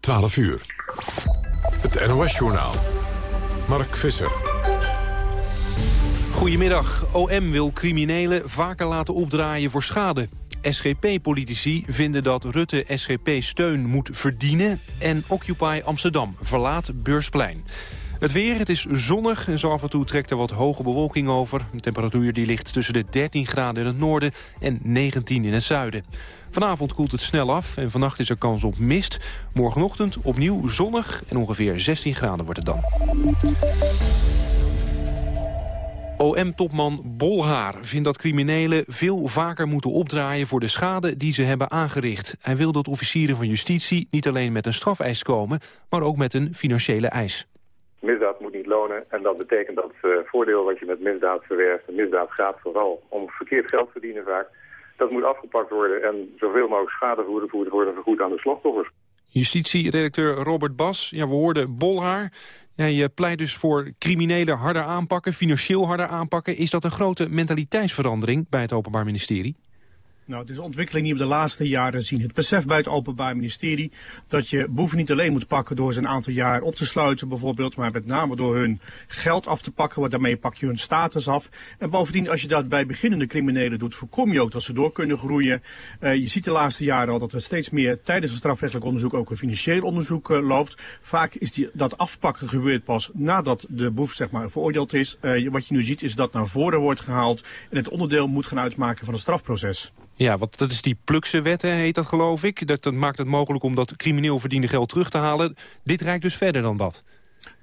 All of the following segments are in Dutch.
12 uur. Het NOS-journaal. Mark Visser. Goedemiddag. OM wil criminelen vaker laten opdraaien voor schade. SGP-politici vinden dat Rutte SGP steun moet verdienen... en Occupy Amsterdam verlaat Beursplein. Het weer, het is zonnig en zo af en toe trekt er wat hoge bewolking over. De temperatuur die ligt tussen de 13 graden in het noorden en 19 in het zuiden. Vanavond koelt het snel af en vannacht is er kans op mist. Morgenochtend opnieuw zonnig en ongeveer 16 graden wordt het dan. OM-topman Bolhaar vindt dat criminelen veel vaker moeten opdraaien voor de schade die ze hebben aangericht. Hij wil dat officieren van justitie niet alleen met een strafeis komen, maar ook met een financiële eis. Misdaad moet niet lonen en dat betekent dat uh, voordeel wat je met misdaad verwerft, misdaad gaat vooral om verkeerd geld verdienen vaak, dat moet afgepakt worden en zoveel mogelijk schadevergoeding worden vergoed aan de slachtoffers. Justitieredacteur Robert Bas, ja, we hoorden Bolhaar. Jij pleit dus voor criminelen harder aanpakken, financieel harder aanpakken. Is dat een grote mentaliteitsverandering bij het Openbaar Ministerie? Nou, het is een ontwikkeling die we de laatste jaren zien. Het besef bij het Openbaar Ministerie dat je boeven niet alleen moet pakken door ze een aantal jaar op te sluiten bijvoorbeeld, maar met name door hun geld af te pakken, want daarmee pak je hun status af. En bovendien, als je dat bij beginnende criminelen doet, voorkom je ook dat ze door kunnen groeien. Uh, je ziet de laatste jaren al dat er steeds meer tijdens het strafrechtelijk onderzoek ook een financieel onderzoek uh, loopt. Vaak is die, dat afpakken gebeurd pas nadat de boef zeg maar veroordeeld is. Uh, wat je nu ziet is dat naar voren wordt gehaald en het onderdeel moet gaan uitmaken van het strafproces. Ja, want dat is die plukse wet, heet dat geloof ik. Dat, dat maakt het mogelijk om dat crimineel verdiende geld terug te halen. Dit reikt dus verder dan dat.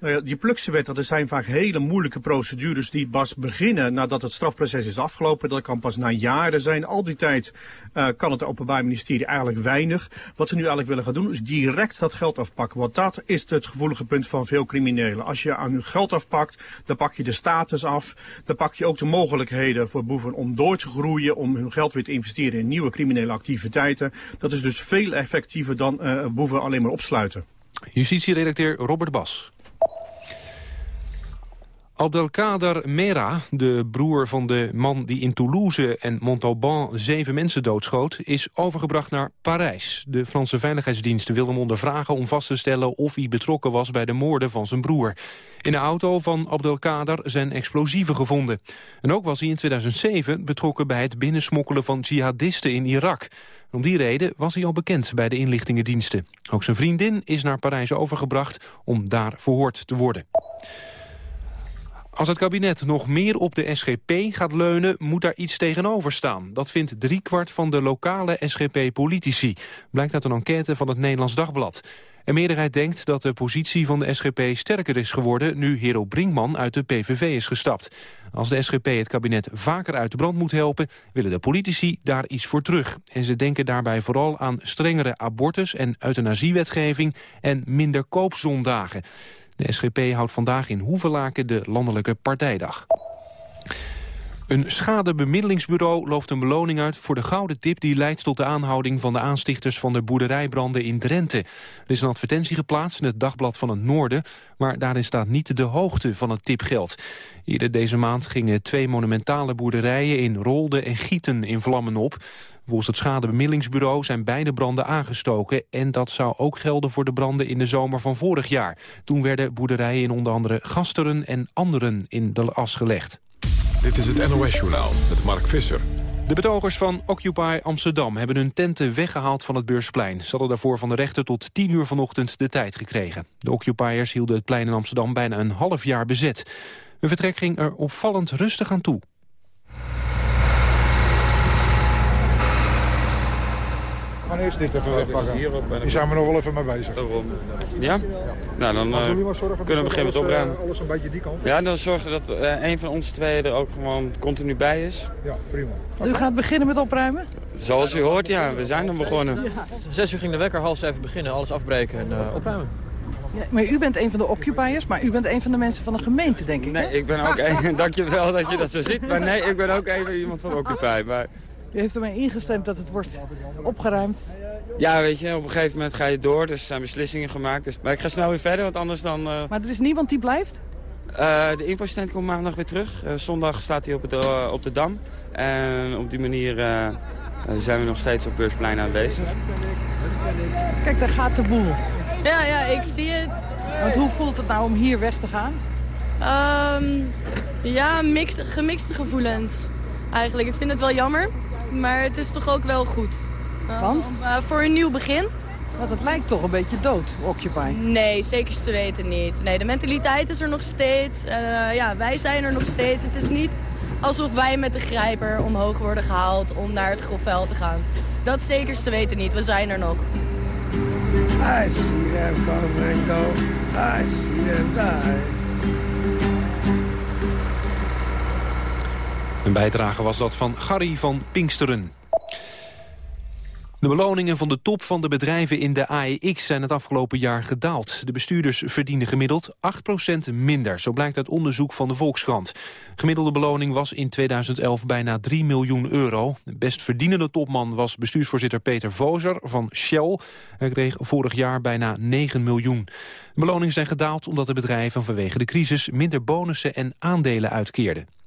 Nou ja, die pluksewet, dat zijn vaak hele moeilijke procedures die pas beginnen nadat het strafproces is afgelopen. Dat kan pas na jaren zijn. Al die tijd uh, kan het Openbaar Ministerie eigenlijk weinig. Wat ze nu eigenlijk willen gaan doen is direct dat geld afpakken. Want dat is het gevoelige punt van veel criminelen. Als je aan hun geld afpakt, dan pak je de status af. Dan pak je ook de mogelijkheden voor boeven om door te groeien, om hun geld weer te investeren in nieuwe criminele activiteiten. Dat is dus veel effectiever dan uh, boeven alleen maar opsluiten. Justitieredacteur Robert Bas. Abdelkader Mera, de broer van de man die in Toulouse en Montauban zeven mensen doodschoot, is overgebracht naar Parijs. De Franse veiligheidsdiensten wilden hem ondervragen om vast te stellen of hij betrokken was bij de moorden van zijn broer. In de auto van Abdelkader zijn explosieven gevonden. En ook was hij in 2007 betrokken bij het binnensmokkelen van jihadisten in Irak. om die reden was hij al bekend bij de inlichtingendiensten. Ook zijn vriendin is naar Parijs overgebracht om daar verhoord te worden. Als het kabinet nog meer op de SGP gaat leunen, moet daar iets tegenover staan. Dat vindt driekwart van de lokale SGP-politici. Blijkt uit een enquête van het Nederlands Dagblad. Een meerderheid denkt dat de positie van de SGP sterker is geworden... nu Hero Brinkman uit de PVV is gestapt. Als de SGP het kabinet vaker uit de brand moet helpen... willen de politici daar iets voor terug. En ze denken daarbij vooral aan strengere abortus- en euthanasiewetgeving... en minder koopzondagen. De SGP houdt vandaag in Hoevelaken de landelijke partijdag. Een schadebemiddelingsbureau looft een beloning uit voor de gouden tip... die leidt tot de aanhouding van de aanstichters van de boerderijbranden in Drenthe. Er is een advertentie geplaatst in het Dagblad van het Noorden... maar daarin staat niet de hoogte van het tipgeld. Eerder deze maand gingen twee monumentale boerderijen in Rolde en Gieten in vlammen op. Volgens het schadebemiddelingsbureau zijn beide branden aangestoken... en dat zou ook gelden voor de branden in de zomer van vorig jaar. Toen werden boerderijen in onder andere Gasteren en anderen in de as gelegd. Dit is het NOS-journaal met Mark Visser. De betogers van Occupy Amsterdam hebben hun tenten weggehaald van het Beursplein. Ze hadden daarvoor van de rechter tot 10 uur vanochtend de tijd gekregen. De Occupiers hielden het plein in Amsterdam bijna een half jaar bezet. Hun vertrek ging er opvallend rustig aan toe. Wanneer is dit even wegpakken? Hier zijn we nog wel even mee bezig. Ja? Nou, dan uh, kunnen we beginnen met opruimen. Uh, alles een beetje die kant? Ja, dan zorgen dat uh, een van ons tweeën er ook gewoon continu bij is. Ja, prima. U gaat beginnen met opruimen? Zoals u hoort, ja. We zijn er begonnen. Zes uur ging de wekker, half zeven beginnen, alles afbreken en opruimen. Ja, maar u bent een van de occupiers, maar u bent een van de mensen van de gemeente, denk ik, Nee, hè? ik ben ook een... Dank je wel dat je dat zo ziet. Maar nee, ik ben ook even iemand van Occupy. Maar... U heeft ermee ingestemd dat het wordt opgeruimd. Ja, weet je, op een gegeven moment ga je door. Dus er zijn beslissingen gemaakt. Dus, maar ik ga snel weer verder, want anders dan... Uh... Maar er is niemand die blijft? Uh, de infostand komt maandag weer terug. Uh, zondag staat hij op, het, op de Dam. En op die manier zijn we nog steeds op Beursplein aanwezig. Kijk, daar gaat de boel. Ja, ja, ik zie het. Want hoe voelt het nou om hier weg te gaan? Ehm, ja, mix, gemixte gevoelens eigenlijk. Ik vind het wel jammer, maar het is toch ook wel goed. Want? Uh, voor een nieuw begin. Want het lijkt toch een beetje dood, Occupy. Nee, zeker te weten niet. Nee, de mentaliteit is er nog steeds. Uh, ja, wij zijn er nog steeds. Het is niet alsof wij met de grijper omhoog worden gehaald om naar het grofveld te gaan. Dat zeker te weten niet. We zijn er nog. I see them come and go. I see them die. Een bijdrage was dat van Gary van Pinksteren. De beloningen van de top van de bedrijven in de AEX zijn het afgelopen jaar gedaald. De bestuurders verdienen gemiddeld 8% minder, zo blijkt uit onderzoek van de Volkskrant. Gemiddelde beloning was in 2011 bijna 3 miljoen euro. De best verdienende topman was bestuursvoorzitter Peter Vozer van Shell. Hij kreeg vorig jaar bijna 9 miljoen. De beloningen zijn gedaald omdat de bedrijven vanwege de crisis minder bonussen en aandelen uitkeerden.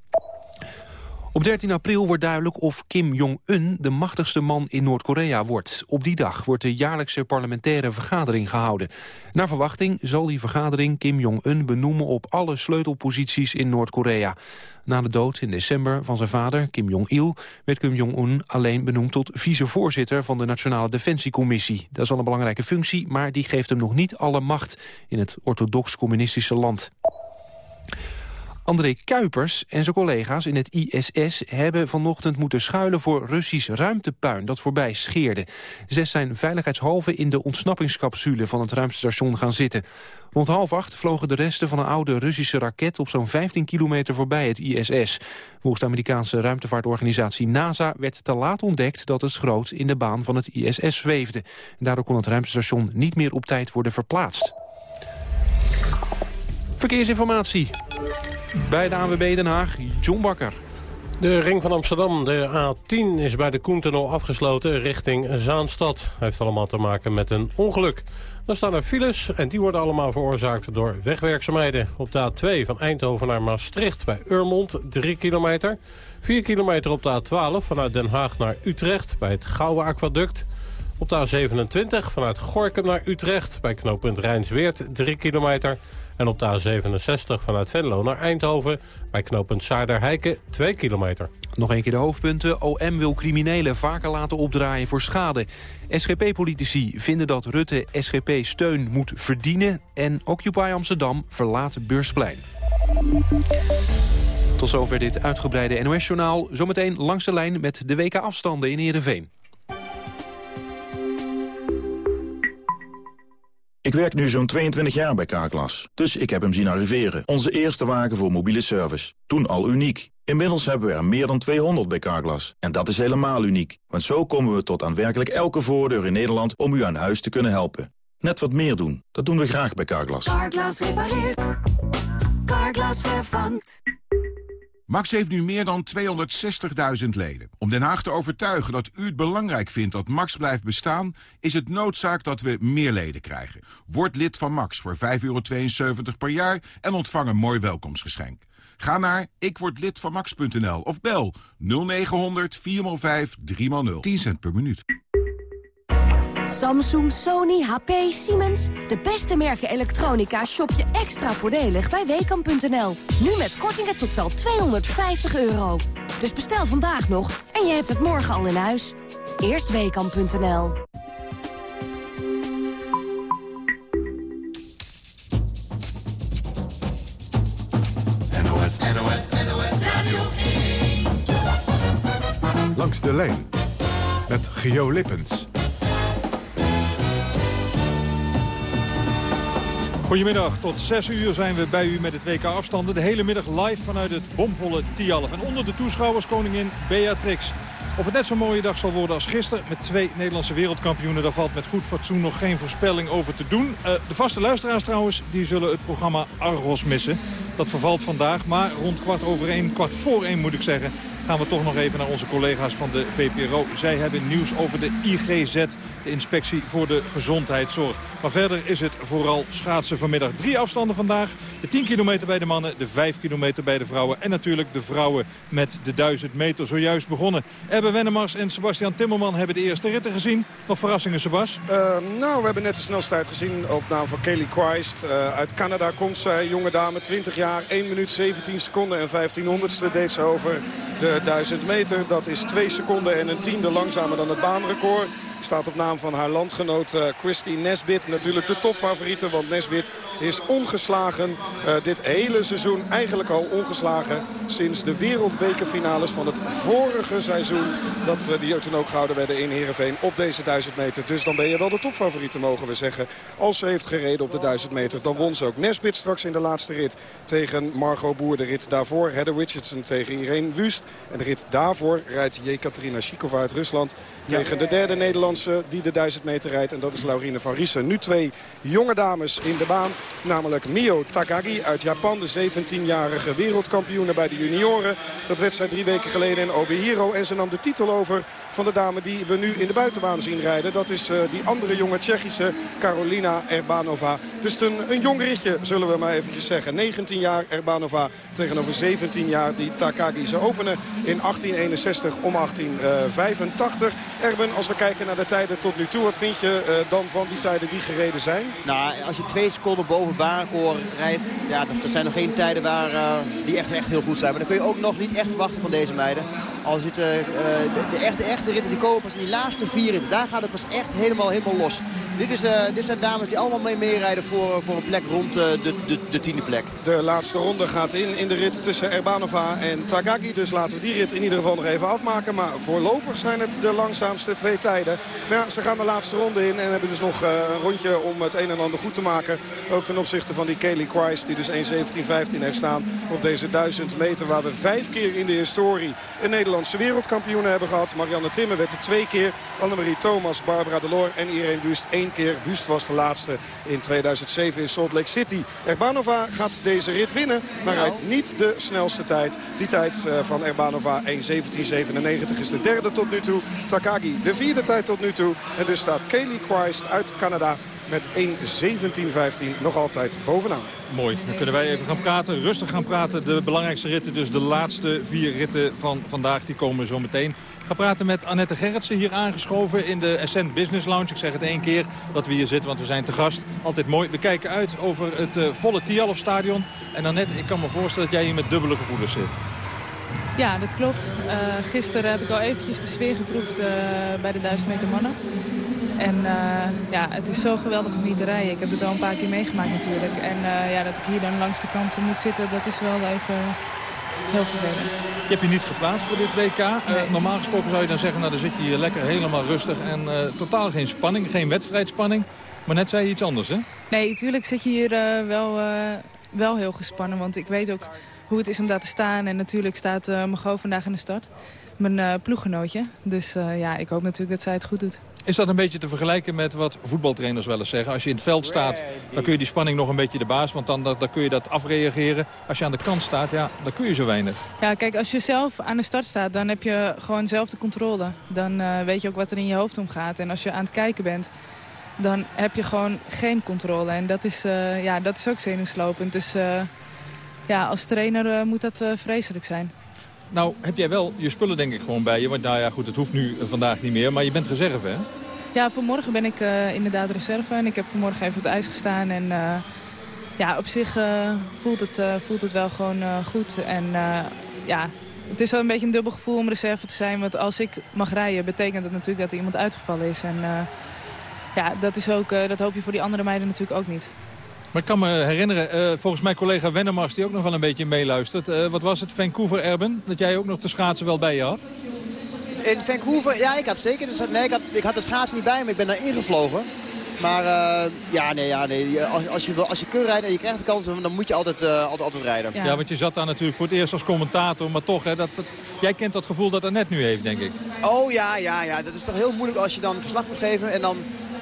Op 13 april wordt duidelijk of Kim Jong-un de machtigste man in Noord-Korea wordt. Op die dag wordt de jaarlijkse parlementaire vergadering gehouden. Naar verwachting zal die vergadering Kim Jong-un benoemen op alle sleutelposities in Noord-Korea. Na de dood in december van zijn vader, Kim Jong-il, werd Kim Jong-un alleen benoemd tot vicevoorzitter van de Nationale Defensiecommissie. Dat is al een belangrijke functie, maar die geeft hem nog niet alle macht in het orthodox-communistische land. André Kuipers en zijn collega's in het ISS hebben vanochtend moeten schuilen voor Russisch ruimtepuin dat voorbij scheerde. Zes zijn veiligheidshalve in de ontsnappingscapsule van het ruimtestation gaan zitten. Rond half acht vlogen de resten van een oude Russische raket op zo'n 15 kilometer voorbij het ISS. Volgens de Amerikaanse ruimtevaartorganisatie NASA werd te laat ontdekt dat het schroot in de baan van het ISS zweefde. Daardoor kon het ruimtestation niet meer op tijd worden verplaatst. Verkeersinformatie. Bij de ANWB Den Haag, John Bakker. De ring van Amsterdam, de A10, is bij de Koentunnel afgesloten richting Zaanstad. Heeft allemaal te maken met een ongeluk. Dan staan er files en die worden allemaal veroorzaakt door wegwerkzaamheden. Op de A2 van Eindhoven naar Maastricht bij Urmond 3 kilometer. 4 kilometer op de A12 vanuit Den Haag naar Utrecht bij het Gouwe Aquaduct. Op de A27 vanuit Gorkum naar Utrecht bij knooppunt Rijnsweert 3 kilometer. En op de A67 vanuit Venlo naar Eindhoven... bij knooppunt Saarder-Heiken 2 kilometer. Nog een keer de hoofdpunten. OM wil criminelen vaker laten opdraaien voor schade. SGP-politici vinden dat Rutte SGP-steun moet verdienen... en Occupy Amsterdam verlaat Beursplein. Tot zover dit uitgebreide NOS-journaal. Zometeen langs de lijn met de WK-afstanden in Ereveen. Ik werk nu zo'n 22 jaar bij Carglass, dus ik heb hem zien arriveren. Onze eerste wagen voor mobiele service. Toen al uniek. Inmiddels hebben we er meer dan 200 bij Carglass. En dat is helemaal uniek, want zo komen we tot aan werkelijk elke voordeur in Nederland om u aan huis te kunnen helpen. Net wat meer doen, dat doen we graag bij Carglass. Carglass repareert. Carglass vervangt. Max heeft nu meer dan 260.000 leden. Om Den Haag te overtuigen dat u het belangrijk vindt dat Max blijft bestaan... is het noodzaak dat we meer leden krijgen. Word lid van Max voor 5,72 per jaar en ontvang een mooi welkomstgeschenk. Ga naar ikwordlidvanmax.nl of bel 0900 4x5 3x0. 10 cent per minuut. Samsung, Sony, HP, Siemens. De beste merken elektronica shop je extra voordelig bij Weekamp.nl. Nu met kortingen tot wel 250 euro. Dus bestel vandaag nog en je hebt het morgen al in huis. Eerst Weekamp.nl. NOS, NOS, NOS Radio 1. Langs de lijn met Geo Lippens. Goedemiddag, tot 6 uur zijn we bij u met het WK afstanden. De hele middag live vanuit het bomvolle Tialf. En onder de toeschouwers koningin Beatrix. Of het net zo'n mooie dag zal worden als gisteren met twee Nederlandse wereldkampioenen. Daar valt met goed fatsoen nog geen voorspelling over te doen. Uh, de vaste luisteraars trouwens, die zullen het programma Argos missen. Dat vervalt vandaag, maar rond kwart over één, kwart voor één moet ik zeggen gaan we toch nog even naar onze collega's van de VPRO. Zij hebben nieuws over de IGZ, de Inspectie voor de Gezondheidszorg. Maar verder is het vooral schaatsen vanmiddag. Drie afstanden vandaag. De 10 kilometer bij de mannen, de 5 kilometer bij de vrouwen... en natuurlijk de vrouwen met de 1000 meter zojuist begonnen. Ebbe Wennemars en Sebastian Timmerman hebben de eerste ritten gezien. Nog verrassingen, Sebas? Uh, nou, we hebben net de snelheid gezien op naam van Kelly Christ. Uh, uit Canada komt zij, jonge dame, 20 jaar, 1 minuut 17 seconden en 15 honderdste deed ze over de 1000 meter. Dat is 2 seconden en een tiende langzamer dan het baanrecord. Staat op naam van haar landgenoot uh, Christy Nesbit. Natuurlijk de topfavoriete, want Nesbit is ongeslagen uh, dit hele seizoen. Eigenlijk al ongeslagen sinds de wereldbekerfinales van het vorige seizoen. Dat uh, die toen ook gehouden werden in Heerenveen op deze 1000 meter. Dus dan ben je wel de topfavoriete, mogen we zeggen. Als ze heeft gereden op de 1000 meter, dan won ze ook Nesbit straks in de laatste rit tegen Margot Boer. De rit daarvoor Heather Richardson tegen Irene Wust. En de rit daarvoor rijdt Jekaterina Shikova uit Rusland tegen de derde Nederlander die de 1000 meter rijdt. En dat is Laurine van Riesen. Nu twee jonge dames in de baan. Namelijk Mio Takagi uit Japan. De 17-jarige wereldkampioene bij de junioren. Dat werd zij drie weken geleden in Obihiro. En ze nam de titel over van de dame die we nu in de buitenbaan zien rijden. Dat is uh, die andere jonge Tsjechische Karolina Erbanova. Dus een, een jong ritje zullen we maar eventjes zeggen. 19 jaar Erbanova tegenover 17 jaar die Takagi. Ze openen in 1861 om 1885. Erben, als we kijken naar de tijden tot nu toe, wat vind je uh, dan van die tijden die gereden zijn? Nou, als je twee seconden boven baanrecord rijdt, ja, dat, zijn nog geen tijden waar, uh, die echt, echt heel goed zijn. Maar dan kun je ook nog niet echt verwachten van deze meiden. Als het, de, de, echte, echte ritten die komen pas in die laatste vier ritten. Daar gaat het pas echt helemaal, helemaal los. Dit, is, uh, dit zijn dames die allemaal mee meerijden voor, voor een plek rond uh, de, de, de tiende plek. De laatste ronde gaat in in de rit tussen Erbanova en Takagi. Dus laten we die rit in ieder geval nog even afmaken. Maar voorlopig zijn het de langzaamste twee tijden. Maar ja, ze gaan de laatste ronde in en hebben dus nog een rondje om het een en ander goed te maken. Ook ten opzichte van die Kaylee Christ die dus 1.17.15 heeft staan op deze 1000 meter. Waar we vijf keer in de historie een Nederlandse wereldkampioen hebben gehad. Marianne Timmer werd er twee keer. Annemarie Thomas, Barbara Delor en Irene Wust één keer. Wust was de laatste in 2007 in Salt Lake City. Erbanova gaat deze rit winnen, maar rijdt niet de snelste tijd. Die tijd van Erbanova 1.17.97 is de derde tot nu toe. Takagi de vierde tijd tot nu toe. En dus staat Kaylee Christ uit Canada met 1.17.15 nog altijd bovenaan. Mooi, dan kunnen wij even gaan praten, rustig gaan praten. De belangrijkste ritten, dus de laatste vier ritten van vandaag, die komen zo meteen. Ga praten met Annette Gerritsen, hier aangeschoven in de Ascent Business Lounge. Ik zeg het één keer dat we hier zitten, want we zijn te gast. Altijd mooi. We kijken uit over het uh, volle Tialf stadion. En Annette, ik kan me voorstellen dat jij hier met dubbele gevoelens zit. Ja, dat klopt. Uh, gisteren heb ik al eventjes de sfeer geproefd uh, bij de 1000 meter mannen. En ja, het is zo geweldig om hier te rijden. Ik heb het al een paar keer meegemaakt natuurlijk. En ja, dat ik hier dan langs de kant moet zitten, dat is wel even heel vervelend. Je hebt je niet geplaatst voor dit WK. Nee. Uh, normaal gesproken zou je dan zeggen, nou dan zit je hier lekker helemaal rustig. En totaal geen spanning, geen wedstrijdspanning. Maar net zei je iets anders, hè? Nee, natuurlijk zit je hier wel, wel heel gespannen. Want ik weet ook hoe het is om daar te staan. En natuurlijk staat uh, Mago vandaag in de start. Mijn ploeggenootje. Dus ja, ik hoop natuurlijk dat zij het goed doet. Is dat een beetje te vergelijken met wat voetbaltrainers wel eens zeggen? Als je in het veld staat, dan kun je die spanning nog een beetje de baas. Want dan, dan, kun je dat afreageren. Als je aan de kant staat, ja, dan kun je zo weinig. Ja, kijk, als je zelf aan de start staat, dan heb je gewoon zelf de controle. Dan uh, weet je ook wat er in je hoofd omgaat. En als je aan het kijken bent, dan heb je gewoon geen controle. En dat is, uh, ja, dat is ook zenuwslopend. Dus uh, ja, als trainer moet dat vreselijk zijn. Nou, heb jij wel je spullen denk ik gewoon bij je. Want nou ja, goed, het hoeft nu vandaag niet meer. Maar je bent reserve, hè? Ja, vanmorgen ben ik uh, inderdaad reserve. En ik heb vanmorgen even op het ijs gestaan. En uh, ja, op zich voelt, het, voelt het wel gewoon goed. En ja, het is wel een beetje een dubbel gevoel om reserve te zijn. Want als ik mag rijden, betekent dat natuurlijk dat er iemand uitgevallen is. En ja, dat, is ook, dat hoop je voor die andere meiden natuurlijk ook niet. Maar ik kan me herinneren, uh, volgens mij collega Wennemars die ook nog wel een beetje meeluistert. Uh, wat was het, Vancouver Erben? Dat jij ook nog de schaatsen wel bij je had? In Vancouver, ja, ik had zeker. Dus, nee, ik had, ik had de schaatsen niet bij me, ik ben daar ingevlogen. Maar uh, ja, nee, ja, nee. Als, als, je, als je kunt rijden en je krijgt de kans, dan moet je altijd, altijd, altijd rijden. Ja. ja. want je zat daar natuurlijk voor het eerst als commentator. Maar toch, hè, dat, dat, jij kent dat gevoel dat Annette nu heeft, denk ik. Oh ja, ja, ja. Dat is toch heel moeilijk als je dan verslag moet geven en dan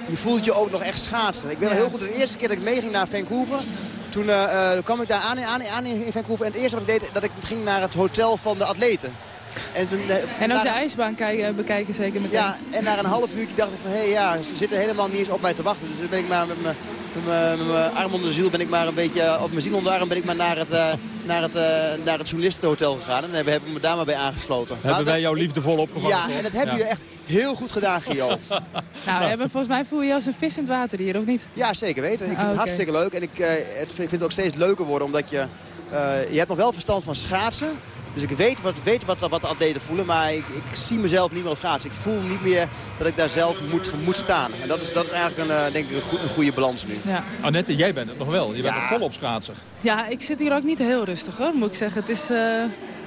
je voelt je ook nog echt schaatsen. Ik weet nog heel goed, de eerste keer dat ik meeging naar Vancouver... Toen uh, uh, kwam ik daar aan, aan, aan, in Vancouver. En het eerste wat ik deed, dat ik ging naar het hotel van de atleten. En, toen, en ook de ijsbaan kijken, bekijken zeker meteen. Ja, en na een half uurtje dacht ik van, hé hey, ja, ze zitten helemaal niet eens op mij te wachten. Dus dan ben ik maar met mijn met mijn arm onder de ziel ben ik maar een beetje, op mijn ziel onder de arm ben ik maar naar het, uh, naar het, uh, naar het journalistenhotel gegaan. En hebben we me daar maar bij aangesloten. Hebben wij jou liefdevol opgevangen? Ja, en dat hebben jullie echt heel goed gedaan, Gio. nou, we hebben, volgens mij voel je als een vis in het water hier, of niet? Ja, zeker weten. Ik vind het oh, hartstikke leuk. En ik, uh, het, vind het ook steeds leuker worden, omdat je... je hebt nog wel verstand van schaatsen. Dus ik weet wat, weet wat, wat de atleten voelen, maar ik, ik, zie mezelf niet meer als schaatsen. Ik voel niet meer dat ik daar zelf moet, moet staan. En dat is, dat is eigenlijk een, uh, denk ik een, goed, een, goede balans nu. Ja. Annette, jij bent het nog wel. Je bent ja. er volop schaatser. Ja, ik zit hier ook niet heel rustig hoor, moet ik zeggen. Het is, uh,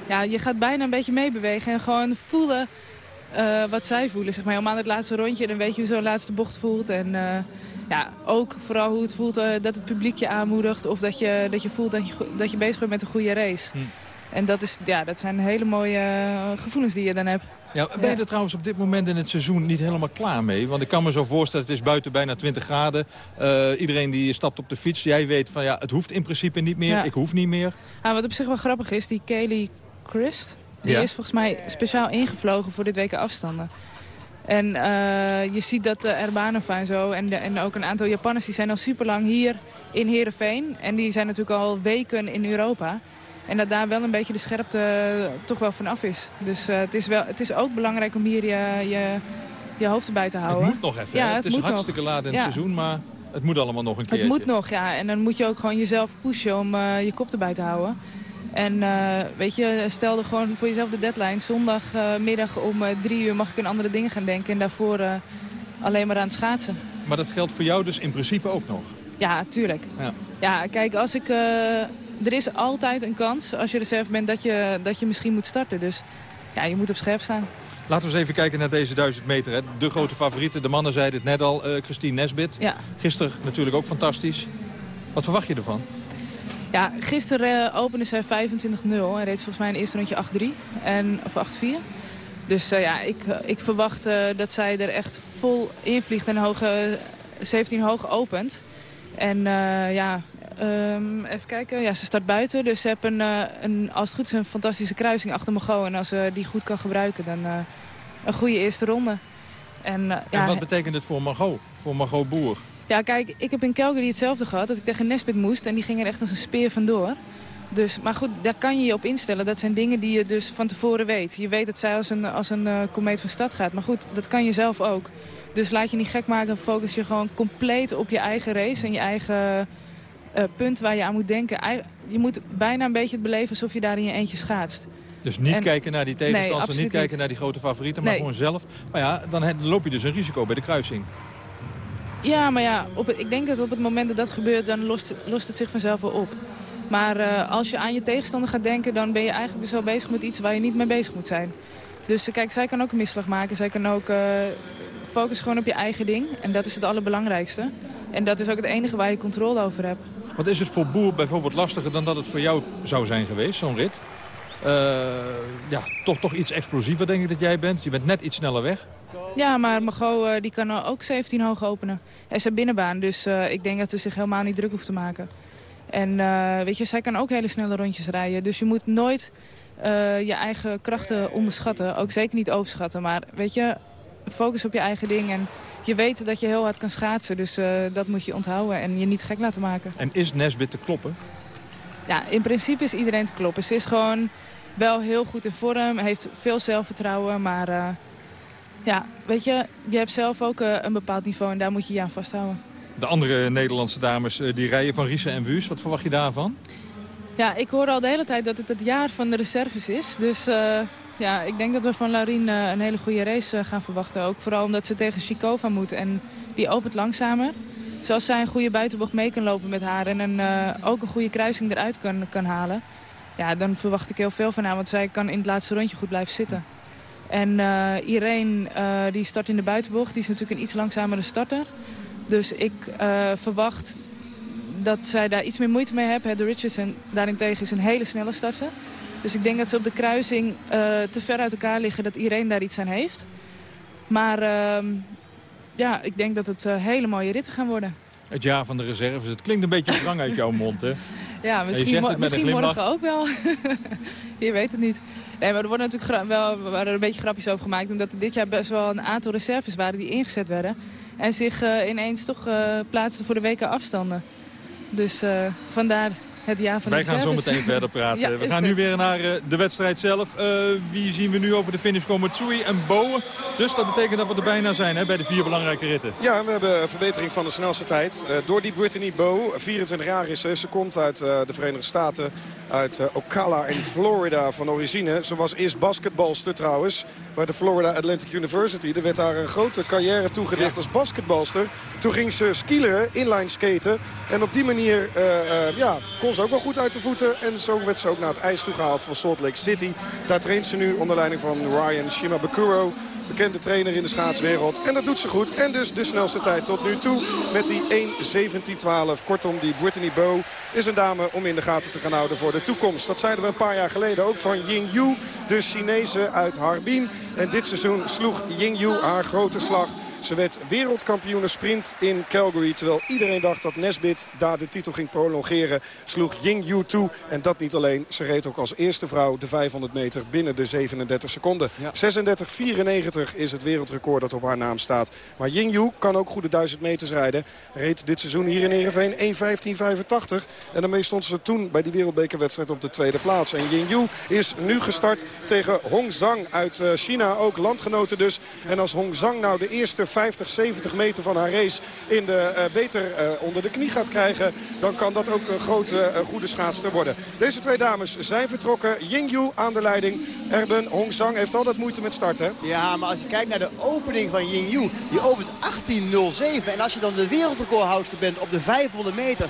ja, je gaat bijna een beetje meebewegen en gewoon voelen uh, wat zij voelen. Zeg maar. Om aan het laatste rondje en dan weet je hoe zo'n laatste bocht voelt. En ja, ook vooral hoe het voelt dat het publiek je aanmoedigt. Of dat je, dat je voelt dat je, dat je bezig bent met een goede race. Hm. En dat, is, ja, dat zijn hele mooie eh, gevoelens die je dan hebt. Ja, ben je er trouwens op dit moment in het seizoen niet helemaal klaar mee? Want ik kan me zo voorstellen, het is buiten bijna 20 graden. Uh, iedereen die stapt op de fiets, jij weet van ja, het hoeft in principe niet meer. Ik hoef niet meer. Ah, wat op zich wel grappig is, die Kelly Christ, die is volgens mij speciaal ingevlogen voor dit weken afstanden. En uh, je ziet dat de Erbanova en zo en, de, en ook een aantal Japanners... die zijn al super lang hier in Heerenveen. En die zijn natuurlijk al weken in Europa. En dat daar wel een beetje de scherpte toch wel vanaf is. Dus uh, het, is wel, het is ook belangrijk om hier je, je, je hoofd erbij te houden. Het moet nog even. Ja, het, het is hartstikke nog. laat in het ja. seizoen, maar het moet allemaal nog een keer. Het moet nog, ja. En dan moet je ook gewoon jezelf pushen om uh, je kop erbij te houden. En uh, weet je, stel er gewoon voor jezelf de deadline. Zondagmiddag om drie uur mag ik aan andere dingen gaan denken. En daarvoor alleen maar aan het schaatsen. Maar dat geldt voor jou dus in principe ook nog? Ja, tuurlijk. Ja, ja kijk, als ik er is altijd een kans als je er zelf bent dat je, dat je misschien moet starten. Dus ja, je moet op scherp staan. Laten we eens even kijken naar deze 1000 meter. Hè. De grote favoriete, de mannen zeiden het net al, uh, Christine Nesbit. Ja. Gisteren natuurlijk ook fantastisch. Wat verwacht je ervan? Ja, gisteren uh, opende zij 25-0 en reed volgens mij een eerste rondje 8-3 en, of 8-4. Dus uh, ja, ik, ik verwacht dat zij er echt vol invliegt en hoge, 17 hoog opent. En ja, Um, even kijken. Ja, ze start buiten. Dus ze hebben een, een, als het goed is een fantastische kruising achter Mago. En als ze die goed kan gebruiken, dan uh, een goede eerste ronde. En, en ja, wat betekent het voor Mago? Voor Mago Boer? Ja, kijk, ik heb in Calgary hetzelfde gehad. Dat ik tegen Nesbit moest. En die ging er echt als een speer vandoor. Dus, maar goed, daar kan je je op instellen. Dat zijn dingen die je dus van tevoren weet. Je weet dat zij als een, als een uh, komeet van stad gaat. Maar goed, dat kan je zelf ook. Dus laat je niet gek maken. Focus je gewoon compleet op je eigen race. En je eigen uh, punt waar je aan moet denken. Je moet bijna een beetje het beleven alsof je daar in je eentje schaatst. Dus niet kijken naar die tegenstanders, nee, niet kijken niet. naar die grote favorieten, maar nee. gewoon zelf. Maar ja, dan loop je dus een risico bij de kruising. Ja, maar ja, op het, ik denk dat op het moment dat dat gebeurt, dan lost, lost het zich vanzelf wel op. Maar uh, als je aan je tegenstander gaat denken, dan ben je eigenlijk dus wel bezig met iets waar je niet mee bezig moet zijn. Dus uh, kijk, zij kan ook een misslag maken. Zij kan ook uh, focus gewoon op je eigen ding. En dat is het allerbelangrijkste. En dat is ook het enige waar je controle over hebt. Wat is het voor Boer bijvoorbeeld lastiger dan dat het voor jou zou zijn geweest, zo'n rit? Uh, ja, toch, toch iets explosiever denk ik dat jij bent. Je bent net iets sneller weg. Ja, maar Mago uh, die kan ook 17 hoog openen. Hij is een binnenbaan, dus uh, ik denk dat ze zich helemaal niet druk hoeft te maken. En weet je, zij kan ook hele snelle rondjes rijden. Dus je moet nooit je eigen krachten onderschatten. Ook zeker niet overschatten. Maar weet je, focus op je eigen ding. En je weet dat je heel hard kan schaatsen. Dus uh, dat moet je onthouden en je niet gek laten maken. En is Nesbit te kloppen? Ja, in principe is iedereen te kloppen. Ze is gewoon wel heel goed in vorm. Heeft veel zelfvertrouwen. Maar uh, ja, weet je, je hebt zelf ook uh, een bepaald niveau. En daar moet je je aan vasthouden. De andere Nederlandse dames, die rijden van Riesen en Buus. Wat verwacht je daarvan? Ja, ik hoor al de hele tijd dat het het jaar van de reserves is. Dus ja, ik denk dat we van Laurien uh, een hele goede race uh, gaan verwachten. Ook vooral omdat ze tegen Chicova moet. En die opent langzamer. Zoals zij een goede buitenbocht mee kan lopen met haar. En een, uh, ook een goede kruising eruit kan, kan halen. Ja, dan verwacht ik heel veel van haar. Want zij kan in het laatste rondje goed blijven zitten. En Irene, die start in de buitenbocht. Die is natuurlijk een iets langzamere starter. Dus ik verwacht dat zij daar iets meer moeite mee hebben. De Richardson daarentegen is een hele snelle starter. Dus ik denk dat ze op de kruising uh, te ver uit elkaar liggen dat iedereen daar iets aan heeft. Maar uh, ja, ik denk dat het uh, hele mooie ritten gaan worden. Het jaar van de reserves. Het klinkt een beetje drang uit jouw mond, hè? Ja, misschien, mo misschien morgen ook wel. je weet het niet. Nee, maar er worden natuurlijk wel we er een beetje grapjes over gemaakt. Omdat er dit jaar best wel een aantal reserves waren die ingezet werden. En zich uh, ineens toch uh, plaatsten voor de weken afstanden. Dus uh, vandaar het jaar van Wij gaan zo meteen verder praten. Ja, we gaan nu weer naar uh, de wedstrijd zelf. Uh, wie zien we nu over de finish komen? Tsui en Bowen. Dus dat betekent dat we er bijna zijn hè, bij de vier belangrijke ritten. Ja, we hebben een verbetering van de snelste tijd. Uh, door die Brittany Bow, 24 jaar is ze. Ze komt uit de Verenigde Staten. Uit Ocala in Florida van origine. Ze was eerst basketbalster trouwens. Bij de Florida Atlantic University. Er werd daar een grote carrière toegedicht ja. als basketbalster. Toen ging ze skileren, inline skaten. En op die manier ja, kon ook wel goed uit de voeten. En zo werd ze ook naar het ijs toegehaald van Salt Lake City. Daar traint ze nu onder leiding van Ryan Shimabukuro. Bekende trainer in de schaatswereld. En dat doet ze goed. En dus de snelste tijd tot nu toe met die 1.17.12. Kortom, die Brittany Bow is een dame om in de gaten te gaan houden voor de toekomst. Dat zeiden we een paar jaar geleden ook van Ying Yu, de Chinese uit Harbin. En dit seizoen sloeg Ying Yu haar grote slag ze werd wereldkampioene sprint in Calgary. Terwijl iedereen dacht dat Nesbit daar de titel ging prolongeren. Sloeg Ying Yu toe. En dat niet alleen. Ze reed ook als eerste vrouw de 500 meter binnen de 37 seconden. Ja. 36,94 is het wereldrecord dat op haar naam staat. Maar Ying Yu kan ook goede 1000 meters rijden. Reed dit seizoen hier in Ereveen 1.15.85. En daarmee stond ze toen bij die wereldbekerwedstrijd op de tweede plaats. En Ying Yu is nu gestart tegen Hong Zhang uit China. Ook landgenoten dus. En als Hong Zhang nou de eerste 50, 70 meter van haar race in de, uh, beter uh, onder de knie gaat krijgen... dan kan dat ook een grote, uh, goede schaatster worden. Deze twee dames zijn vertrokken. Yingyu aan de leiding. Erben Hongzang heeft altijd moeite met starten. Ja, maar als je kijkt naar de opening van Yingyu, die opent 18.07. En als je dan de wereldrecordhoudster bent op de 500 meter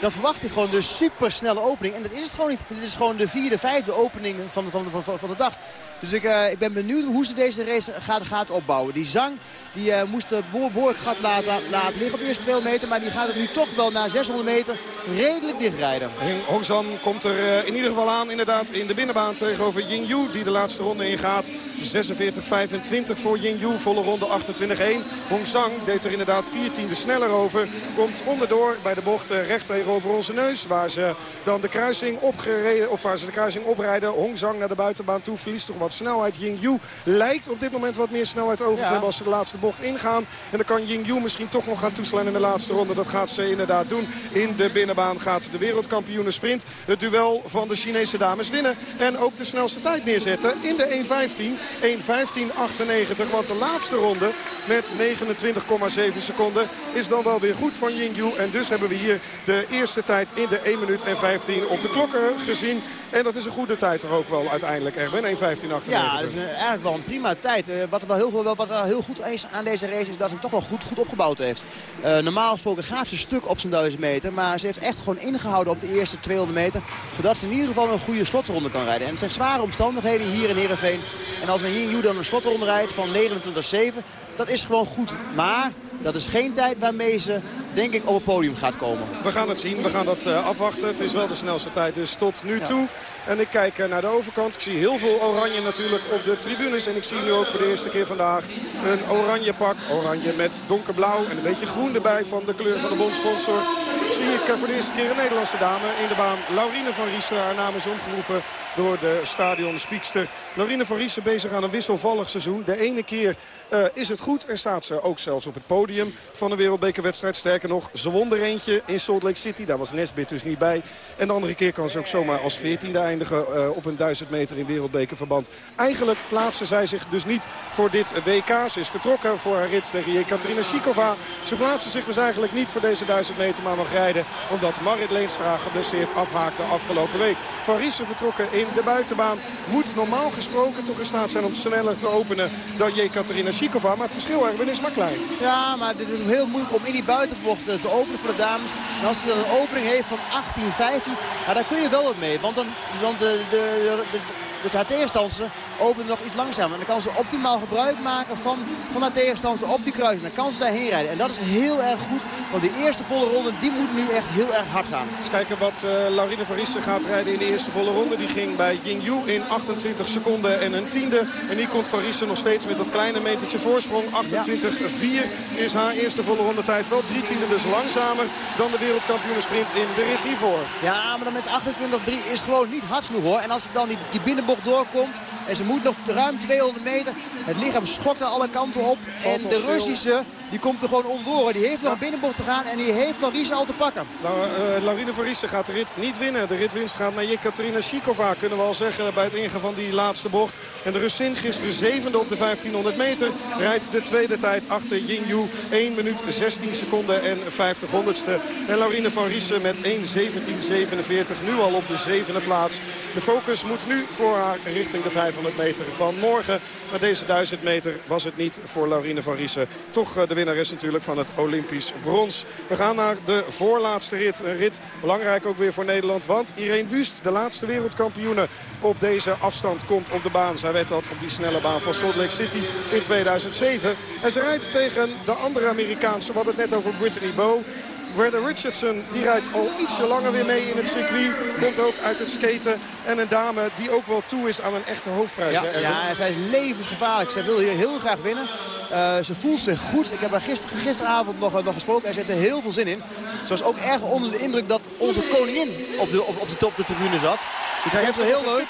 dan verwacht ik gewoon de supersnelle opening. En dat is het gewoon niet. Dit is gewoon de vierde, vijfde opening van van de dag. Dus ik, uh, ik ben benieuwd hoe ze deze race gaat, gaat opbouwen. Die Zang die, uh, moest het behoorlijk gat laten, laten liggen op de eerste 200 meter. Maar die gaat het nu toch wel na 600 meter redelijk dichtrijden. Hongzan komt er uh, in ieder geval aan inderdaad in de binnenbaan tegenover Yingyu. Die de laatste ronde ingaat. 46-25 voor Yingyu. Volle ronde 28-1. Hongzang deed er inderdaad 14e sneller over. Komt onderdoor bij de bocht recht tegenover onze neus. Waar ze dan de kruising opgereden, of waar ze de kruising oprijden. Hongzang naar de buitenbaan toe. Verliest toch wat snelheid. Yingyu lijkt op dit moment wat meer snelheid over te ja. hebben als ze de laatste bocht ingaan. En dan kan Yingyu misschien toch nog gaan toeslaan in de laatste ronde. Dat gaat ze inderdaad doen. In de binnenbaan gaat de wereldkampioene sprint het duel van de Chinese dames winnen. En ook de snelste tijd neerzetten in de 1.15. 1.15.98. Want de laatste ronde met 29,7 seconden is dan wel weer goed van Yingyu. En dus hebben we hier de eerste tijd in de 1 minuut en 15 op de klokken gezien. En dat is een goede tijd er ook wel uiteindelijk. Erben 1.15.98. Ja, dat is eigenlijk wel een prima tijd. Wat er wel heel, wat er heel goed is aan deze race is dat ze hem toch wel goed, goed opgebouwd heeft. Uh, normaal gesproken gaat ze stuk op zijn 1000 meter. Maar ze heeft echt gewoon ingehouden op de eerste 200 meter. Zodat ze in ieder geval een goede slotronde kan rijden. En het zijn zware omstandigheden hier in Heerenveen. En als een Yingyu dan een slotronde rijdt van 29-7. Dat is gewoon goed. Maar dat is geen tijd waarmee ze, denk ik, op het podium gaat komen. We gaan het zien. We gaan dat uh, afwachten. Het is wel de snelste tijd dus tot nu ja. toe. En ik kijk uh, naar de overkant. Ik zie heel veel oranje natuurlijk op de tribunes. En ik zie nu ook voor de eerste keer vandaag een oranje pak. Oranje met donkerblauw en een beetje groen erbij van de kleur van de bondsponsor. Zie ik uh, voor de eerste keer een Nederlandse dame in de baan. Laurine van Riesen. Haar naam is omgeroepen door de stadionspeakster. Laurine van Riesen bezig aan een wisselvallig seizoen. De ene keer is het goed en staat ze ook zelfs op het podium van de wereldbekerwedstrijd. Sterker nog, ze won er eentje in Salt Lake City. Daar was Nesbit dus niet bij. En de andere keer kan ze ook zomaar als 14e eindigen uh, op een 1000 meter in wereldbekerverband. Eigenlijk plaatste zij zich dus niet voor dit WK. Ze is vertrokken voor haar rit tegen Jekaterina Shikova. Ze plaatste zich dus eigenlijk niet voor deze 1000 meter, maar mag rijden. Omdat Marit Leenstra geblesseerd afhaakte afgelopen week. Van Riesen vertrokken in de buitenbaan. Moet normaal gesproken toch in staat zijn om sneller te openen dan Jekaterina Shikova. Maar het verschil Erwin is maar klein. Ja, maar dit is heel moeilijk om in die buitenbocht te openen voor de dames. En als hij dan een opening heeft van 18, 15, ja, daar kun je wel wat mee. Want dan, dan de, de, dus haar tegenstander opent nog iets langzamer. En dan kan ze optimaal gebruik maken van, van haar tegenstander op die kruising. Dan kan ze daarheen rijden. En dat is heel erg goed, want die eerste volle ronde die moet nu echt heel erg hard gaan. Eens kijken wat uh, Laurine Verrissen gaat rijden in de eerste volle ronde. Die ging bij Yu in 28 seconden en een tiende. En die komt Verrissen nog steeds met dat kleine metertje voorsprong. 28-4 is haar eerste volle ronde tijd. Wel drie tienden dus langzamer dan de wereldkampioensprint in de rit hiervoor. Ja, maar dan met 28-3 is gewoon niet hard genoeg hoor. En als ze dan die, die doorkomt en ze moet nog ruim 200 meter. Het lichaam schokt alle kanten op. en de Russische die komt er gewoon onderdoor. Die heeft nog een binnenbocht te gaan en die heeft Van Riesen al te pakken. Nou, Larine Van Riesen gaat de rit niet winnen. De ritwinst gaat naar Jekaterina Shikova, kunnen we al zeggen, bij het ingaan van die laatste bocht. En de Russin gisteren zevende op de 1500 meter. Rijdt de tweede tijd achter Yingyu. 1 minuut 16 seconden en 50 honderdste. En Laurine van Riesen met 1.17.47 nu al op de zevende plaats. De focus moet nu voor haar richting de 500 meter van morgen. Maar deze 1000 meter was het niet voor Laurine van Riesen. Toch uh, de winnares natuurlijk van het Olympisch brons. We gaan naar de voorlaatste rit. Een rit belangrijk ook weer voor Nederland. Want Irene Wust, de laatste wereldkampioene op deze afstand, komt op de baan. Zij werd dat op die snelle baan van Salt Lake City in 2007. En ze rijdt tegen de andere Amerikaanse. We hadden het net over Brittany Bow. Werder Richardson die rijdt al ietsje langer weer mee in het circuit. Komt ook uit het skaten. En een dame die ook wel toe is aan een echte hoofdprijs. Ja, ja zij is levensgevaarlijk. Zij wil hier heel graag winnen. Uh, ze voelt zich goed. Ik heb haar gister, gisteravond nog, nog gesproken en ze heeft er heel veel zin in. Ze was ook erg onder de indruk dat onze koningin op de, op, op de top de tribune zat. Ik heb er heel leuk.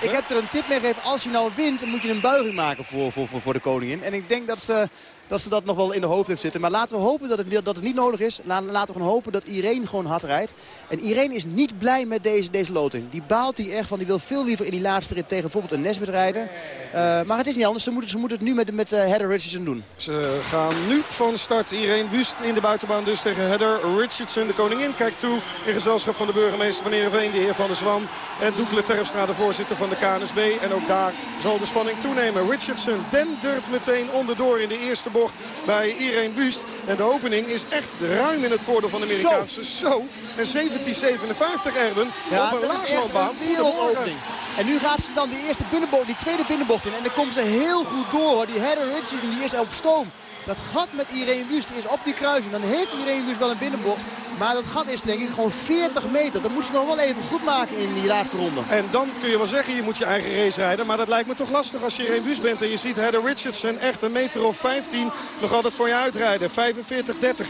Ik heb er een tip meegegeven. Als je nou wint, dan moet je een buiging maken voor, voor, voor, voor de koningin. En ik denk dat ze dat ze dat nog wel in de hoofd zitten. Maar laten we hopen dat het, dat het niet nodig is. Laten we gewoon hopen dat Irene gewoon hard rijdt. En Irene is niet blij met deze, deze loting. Die baalt hij echt van. Die wil veel liever in die laatste rit tegen bijvoorbeeld een Nesbit rijden. Uh, maar het is niet anders. Ze moeten, ze moeten het nu met, met uh, Heather Richardson doen. Ze gaan nu van start. Irene Wust in de buitenbaan dus tegen Heather Richardson. De koningin kijkt toe in gezelschap van de burgemeester van Ereveen, de heer Van der Zwan. En Doekle Terfstra, de voorzitter van de KNSB. En ook daar zal de spanning toenemen. Richardson dendert meteen onderdoor in de eerste bocht bij Irene Wust. En de opening is echt ruim in het voordeel van de Amerikaanse. Zo. Zo. En 1757 Erben ja, op een laaglandbaan. Wereldopening. En nu gaat ze dan die eerste binnenbocht, die tweede binnenbocht in. En dan komt ze heel goed door. Die Heather Richardson die is op stoom. Dat gat met Irene Wust is op die kruising. Dan heeft Irene Wust wel een binnenbocht. Maar dat gat is denk ik gewoon 40 meter. Dat moet ze nog wel even goed maken in die laatste ronde. En dan kun je wel zeggen, je moet je eigen race rijden. Maar dat lijkt me toch lastig als je Irene Wust bent. En je ziet Heather Richardson echt een meter of 15 nog altijd voor je uitrijden. 45-30,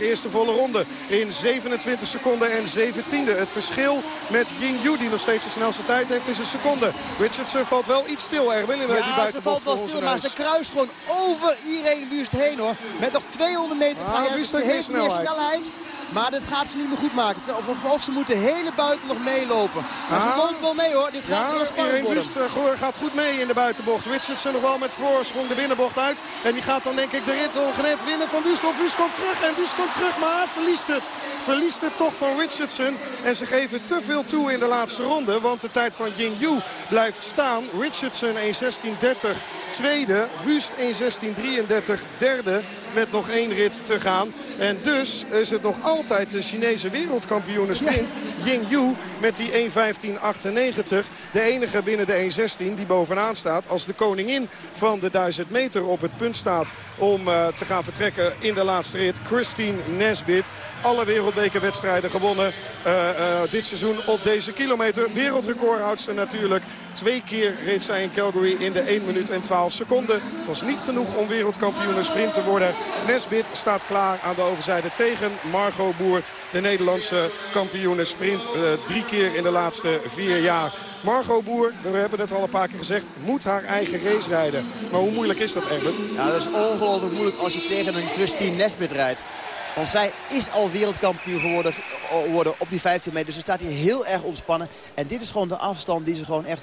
eerste volle ronde. In 27 seconden en 17e. Het verschil met Ying Yu, die nog steeds de snelste tijd heeft, is een seconde. Richardson valt wel iets stil, Erwin, in ja, die ze valt wel stil, maar ze kruist gewoon over Irene Wust heen, hoor. Met nog 200 meter ah, gaan. Ze heeft meer snelheid. Maar dit gaat ze niet meer goed maken. Of, of, of ze moeten hele buiten nog meelopen. Maar ze loopt wel mee hoor. Dit gaat ja, weer spannend worden. Wust uh, gaat goed mee in de buitenbocht. Richardson nog wel met voorsprong de binnenbocht uit. En die gaat dan denk ik de rit ongenet winnen van Wust. Of Wust komt terug en Wust komt terug. Maar verliest het. Verliest het toch van Richardson. En ze geven te veel toe in de laatste ronde. Want de tijd van Ying Yu blijft staan. Richardson 1.16.30 tweede. Wust 1.16.33 derde. Met nog één rit te gaan. En dus is het nog altijd de Chinese wereldkampioen sprint. Ying Yu met die 1.15.98. De enige binnen de 1.16 die bovenaan staat. Als de koningin van de 1000 meter op het punt staat om uh, te gaan vertrekken in de laatste rit. Christine Nesbit. Alle wereldbekerwedstrijden gewonnen uh, uh, dit seizoen op deze kilometer. Wereldrecordhoudster natuurlijk. Twee keer reed zij in Calgary in de 1 minuut en 12 seconden. Het was niet genoeg om wereldkampioen sprint te worden. Nesbit staat klaar aan de overzijde tegen Margot Boer. De Nederlandse kampioene sprint uh, drie keer in de laatste vier jaar. Margot Boer, we hebben het al een paar keer gezegd, moet haar eigen race rijden. Maar hoe moeilijk is dat, Erben? Ja, dat is ongelooflijk moeilijk als je tegen een Christine Nesbit rijdt. Want zij is al wereldkampioen geworden, geworden op die 15 meter. Dus ze staat hier heel erg ontspannen. En dit is gewoon de afstand die ze gewoon echt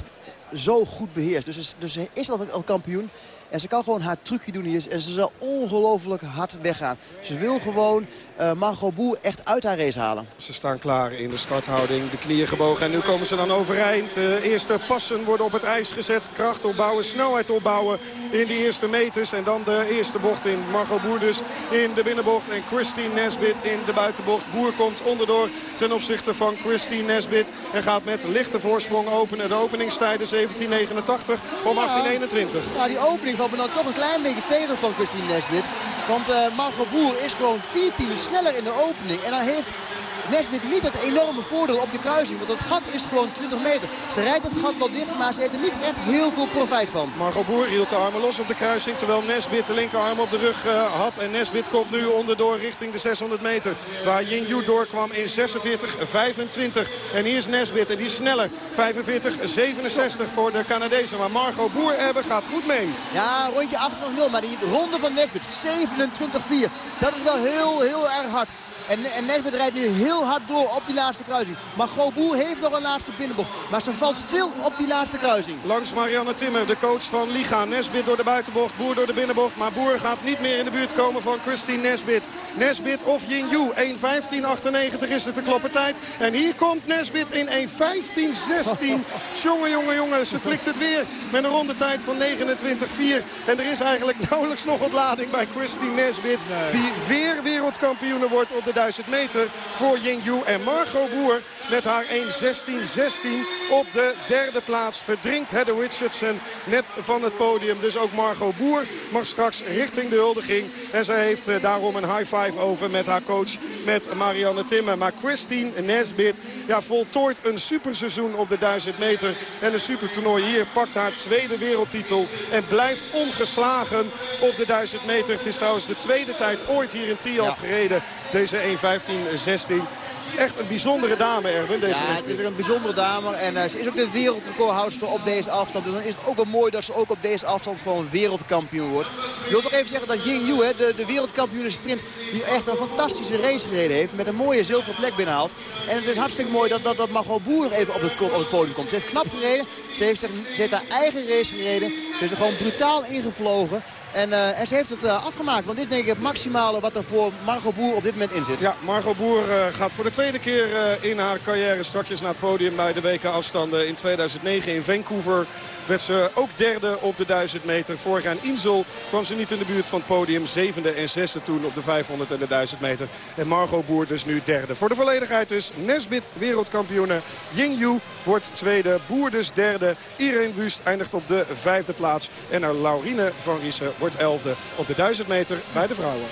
zo goed beheerst. Dus, dus is al, al kampioen. En ze kan gewoon haar trucje doen hier. En ze zal ongelooflijk hard weggaan. Ze wil gewoon uh, Margot Boer echt uit haar race halen. Ze staan klaar in de starthouding. De knieën gebogen. En nu komen ze dan overeind. De eerste passen worden op het ijs gezet. Kracht opbouwen, snelheid opbouwen in die eerste meters. En dan de eerste bocht in. Margot Boer dus in de binnenbocht. En Christine Nesbit in de buitenbocht. Boer komt onderdoor ten opzichte van Christine Nesbit. En gaat met lichte voorsprong openen. De openingstijden 1789 om 1821. Nou, die opening me dan toch een klein beetje tegen van Christine Nesbit. Want uh, Boer is gewoon 14 sneller in de opening. En dan heeft Nesbit niet het enorme voordeel op de kruising. Want het gat is gewoon 20 meter. Ze rijdt het gat wel dicht, maar ze heeft er niet echt heel veel profijt van. Margot Boer hield de armen los op de kruising. Terwijl Nesbit de linkerarm op de rug uh, had. En Nesbit komt nu onderdoor richting de 600 meter. Waar Yu doorkwam in 46-25. En hier is Nesbit en die is sneller. 45-67 voor de Canadezen. Maar Margot Boer hebben gaat goed mee. Ja, rondje 8-0. Maar die ronde van Nesbit 27-4. Dat is wel heel, heel erg hard. En, en Nesbit rijdt nu heel hard door op die laatste kruising. Maar Boer heeft nog een laatste binnenbocht. Maar ze valt stil op die laatste kruising. Langs Marianne Timmer, de coach van Liga. Nesbit door de buitenbocht, Boer door de binnenbocht. Maar Boer gaat niet meer in de buurt komen van Christine Nesbit. Nesbit of Yingyu. 1.15.98 is het de kloppen tijd. En hier komt Nesbit in 1.15.16. jongen, jongen, jongen. Ze flikt het weer met een rondetijd van 29.4. En er is eigenlijk nauwelijks nog ontlading bij Christine Nesbit. Die weer wereldkampioene wordt op de 1000 meter voor Yingyu. En Margot Boer met haar 1.16.16 op de derde plaats. Verdringt Heather Richardson net van het podium. Dus ook Margot Boer mag straks richting de huldiging. En zij heeft eh, daarom een high five over met haar coach, met Marianne Timmer. Maar Christine Nesbit ja, voltooit een superseizoen op de 1000 meter. En een supertoernooi hier pakt haar tweede wereldtitel. En blijft ongeslagen op de 1000 meter. Het is trouwens de tweede tijd ooit hier in Tialf gereden. Deze 1.15.16 echt een bijzondere dame, Erwin. Deze ja, het is een bijzondere dame. En uh, ze is ook de wereldrecordhoudster op deze afstand. Dus dan is het ook wel mooi dat ze ook op deze afstand gewoon wereldkampioen wordt. Ik wil toch even zeggen dat Ying Yu, hè, de, de wereldkampioen sprint, die echt een fantastische race gereden heeft. Met een mooie zilveren plek binnenhaalt. En het is hartstikke mooi dat, dat, dat Margot Boer even op het, op het podium komt. Ze heeft knap gereden. Ze heeft, ze heeft haar eigen race gereden. Ze heeft er gewoon brutaal ingevlogen. En, uh, en ze heeft het uh, afgemaakt. Want dit denk ik het maximale wat er voor Margot Boer op dit moment in zit. Ja, Margot Boer uh, gaat voor de tweede keer in haar carrière strakjes naar het podium bij de WK-afstanden in 2009 in Vancouver werd ze ook derde op de 1000 meter. Vorig jaar in Insel kwam ze niet in de buurt van het podium. Zevende en zesde toen op de 500 en de 1000 meter. En Margot Boer dus nu derde. Voor de volledigheid dus Nesbit wereldkampioene. Yingyu wordt tweede. Boer dus derde. Irene Wust eindigt op de vijfde plaats. En Laurine van Riesen wordt elfde op de 1000 meter bij de vrouwen.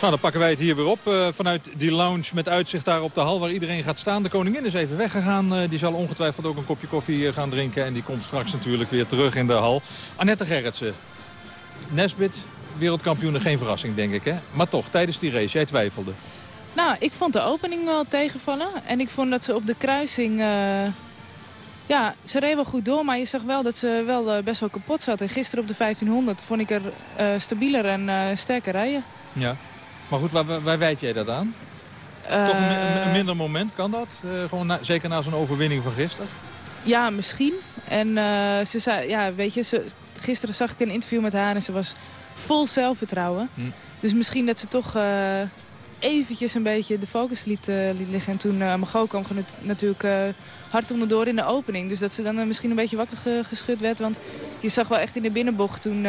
Nou, dan pakken wij het hier weer op uh, vanuit die lounge met uitzicht daar op de hal waar iedereen gaat staan. De koningin is even weggegaan. Uh, die zal ongetwijfeld ook een kopje koffie uh, gaan drinken. En die komt straks natuurlijk weer terug in de hal. Annette Gerritsen, Nesbit, wereldkampioen, geen verrassing denk ik hè. Maar toch, tijdens die race, jij twijfelde. Nou, ik vond de opening wel tegenvallen. En ik vond dat ze op de kruising... Ja, ze reed wel goed door, maar je zag wel dat ze wel best wel kapot zat. En gisteren op de 1500 vond ik er stabieler en sterker rijden. Ja. Maar goed, waar, waar wijd jij dat aan? Toch een, een, Eh, minder moment, kan dat? Uh, gewoon na, zeker na zo'n overwinning van gisteren? Ja, misschien. En uh, ze zei, ja, weet je, ze, gisteren zag ik een interview met haar en ze was vol zelfvertrouwen. Hm. Dus misschien dat ze toch uh, eventjes een beetje de focus liet, liet liggen. En toen uh, Mago kwam nat natuurlijk hard onderdoor in de opening. Dus dat ze dan misschien een beetje wakker ge geschud werd. Want je zag wel echt in de binnenbocht toen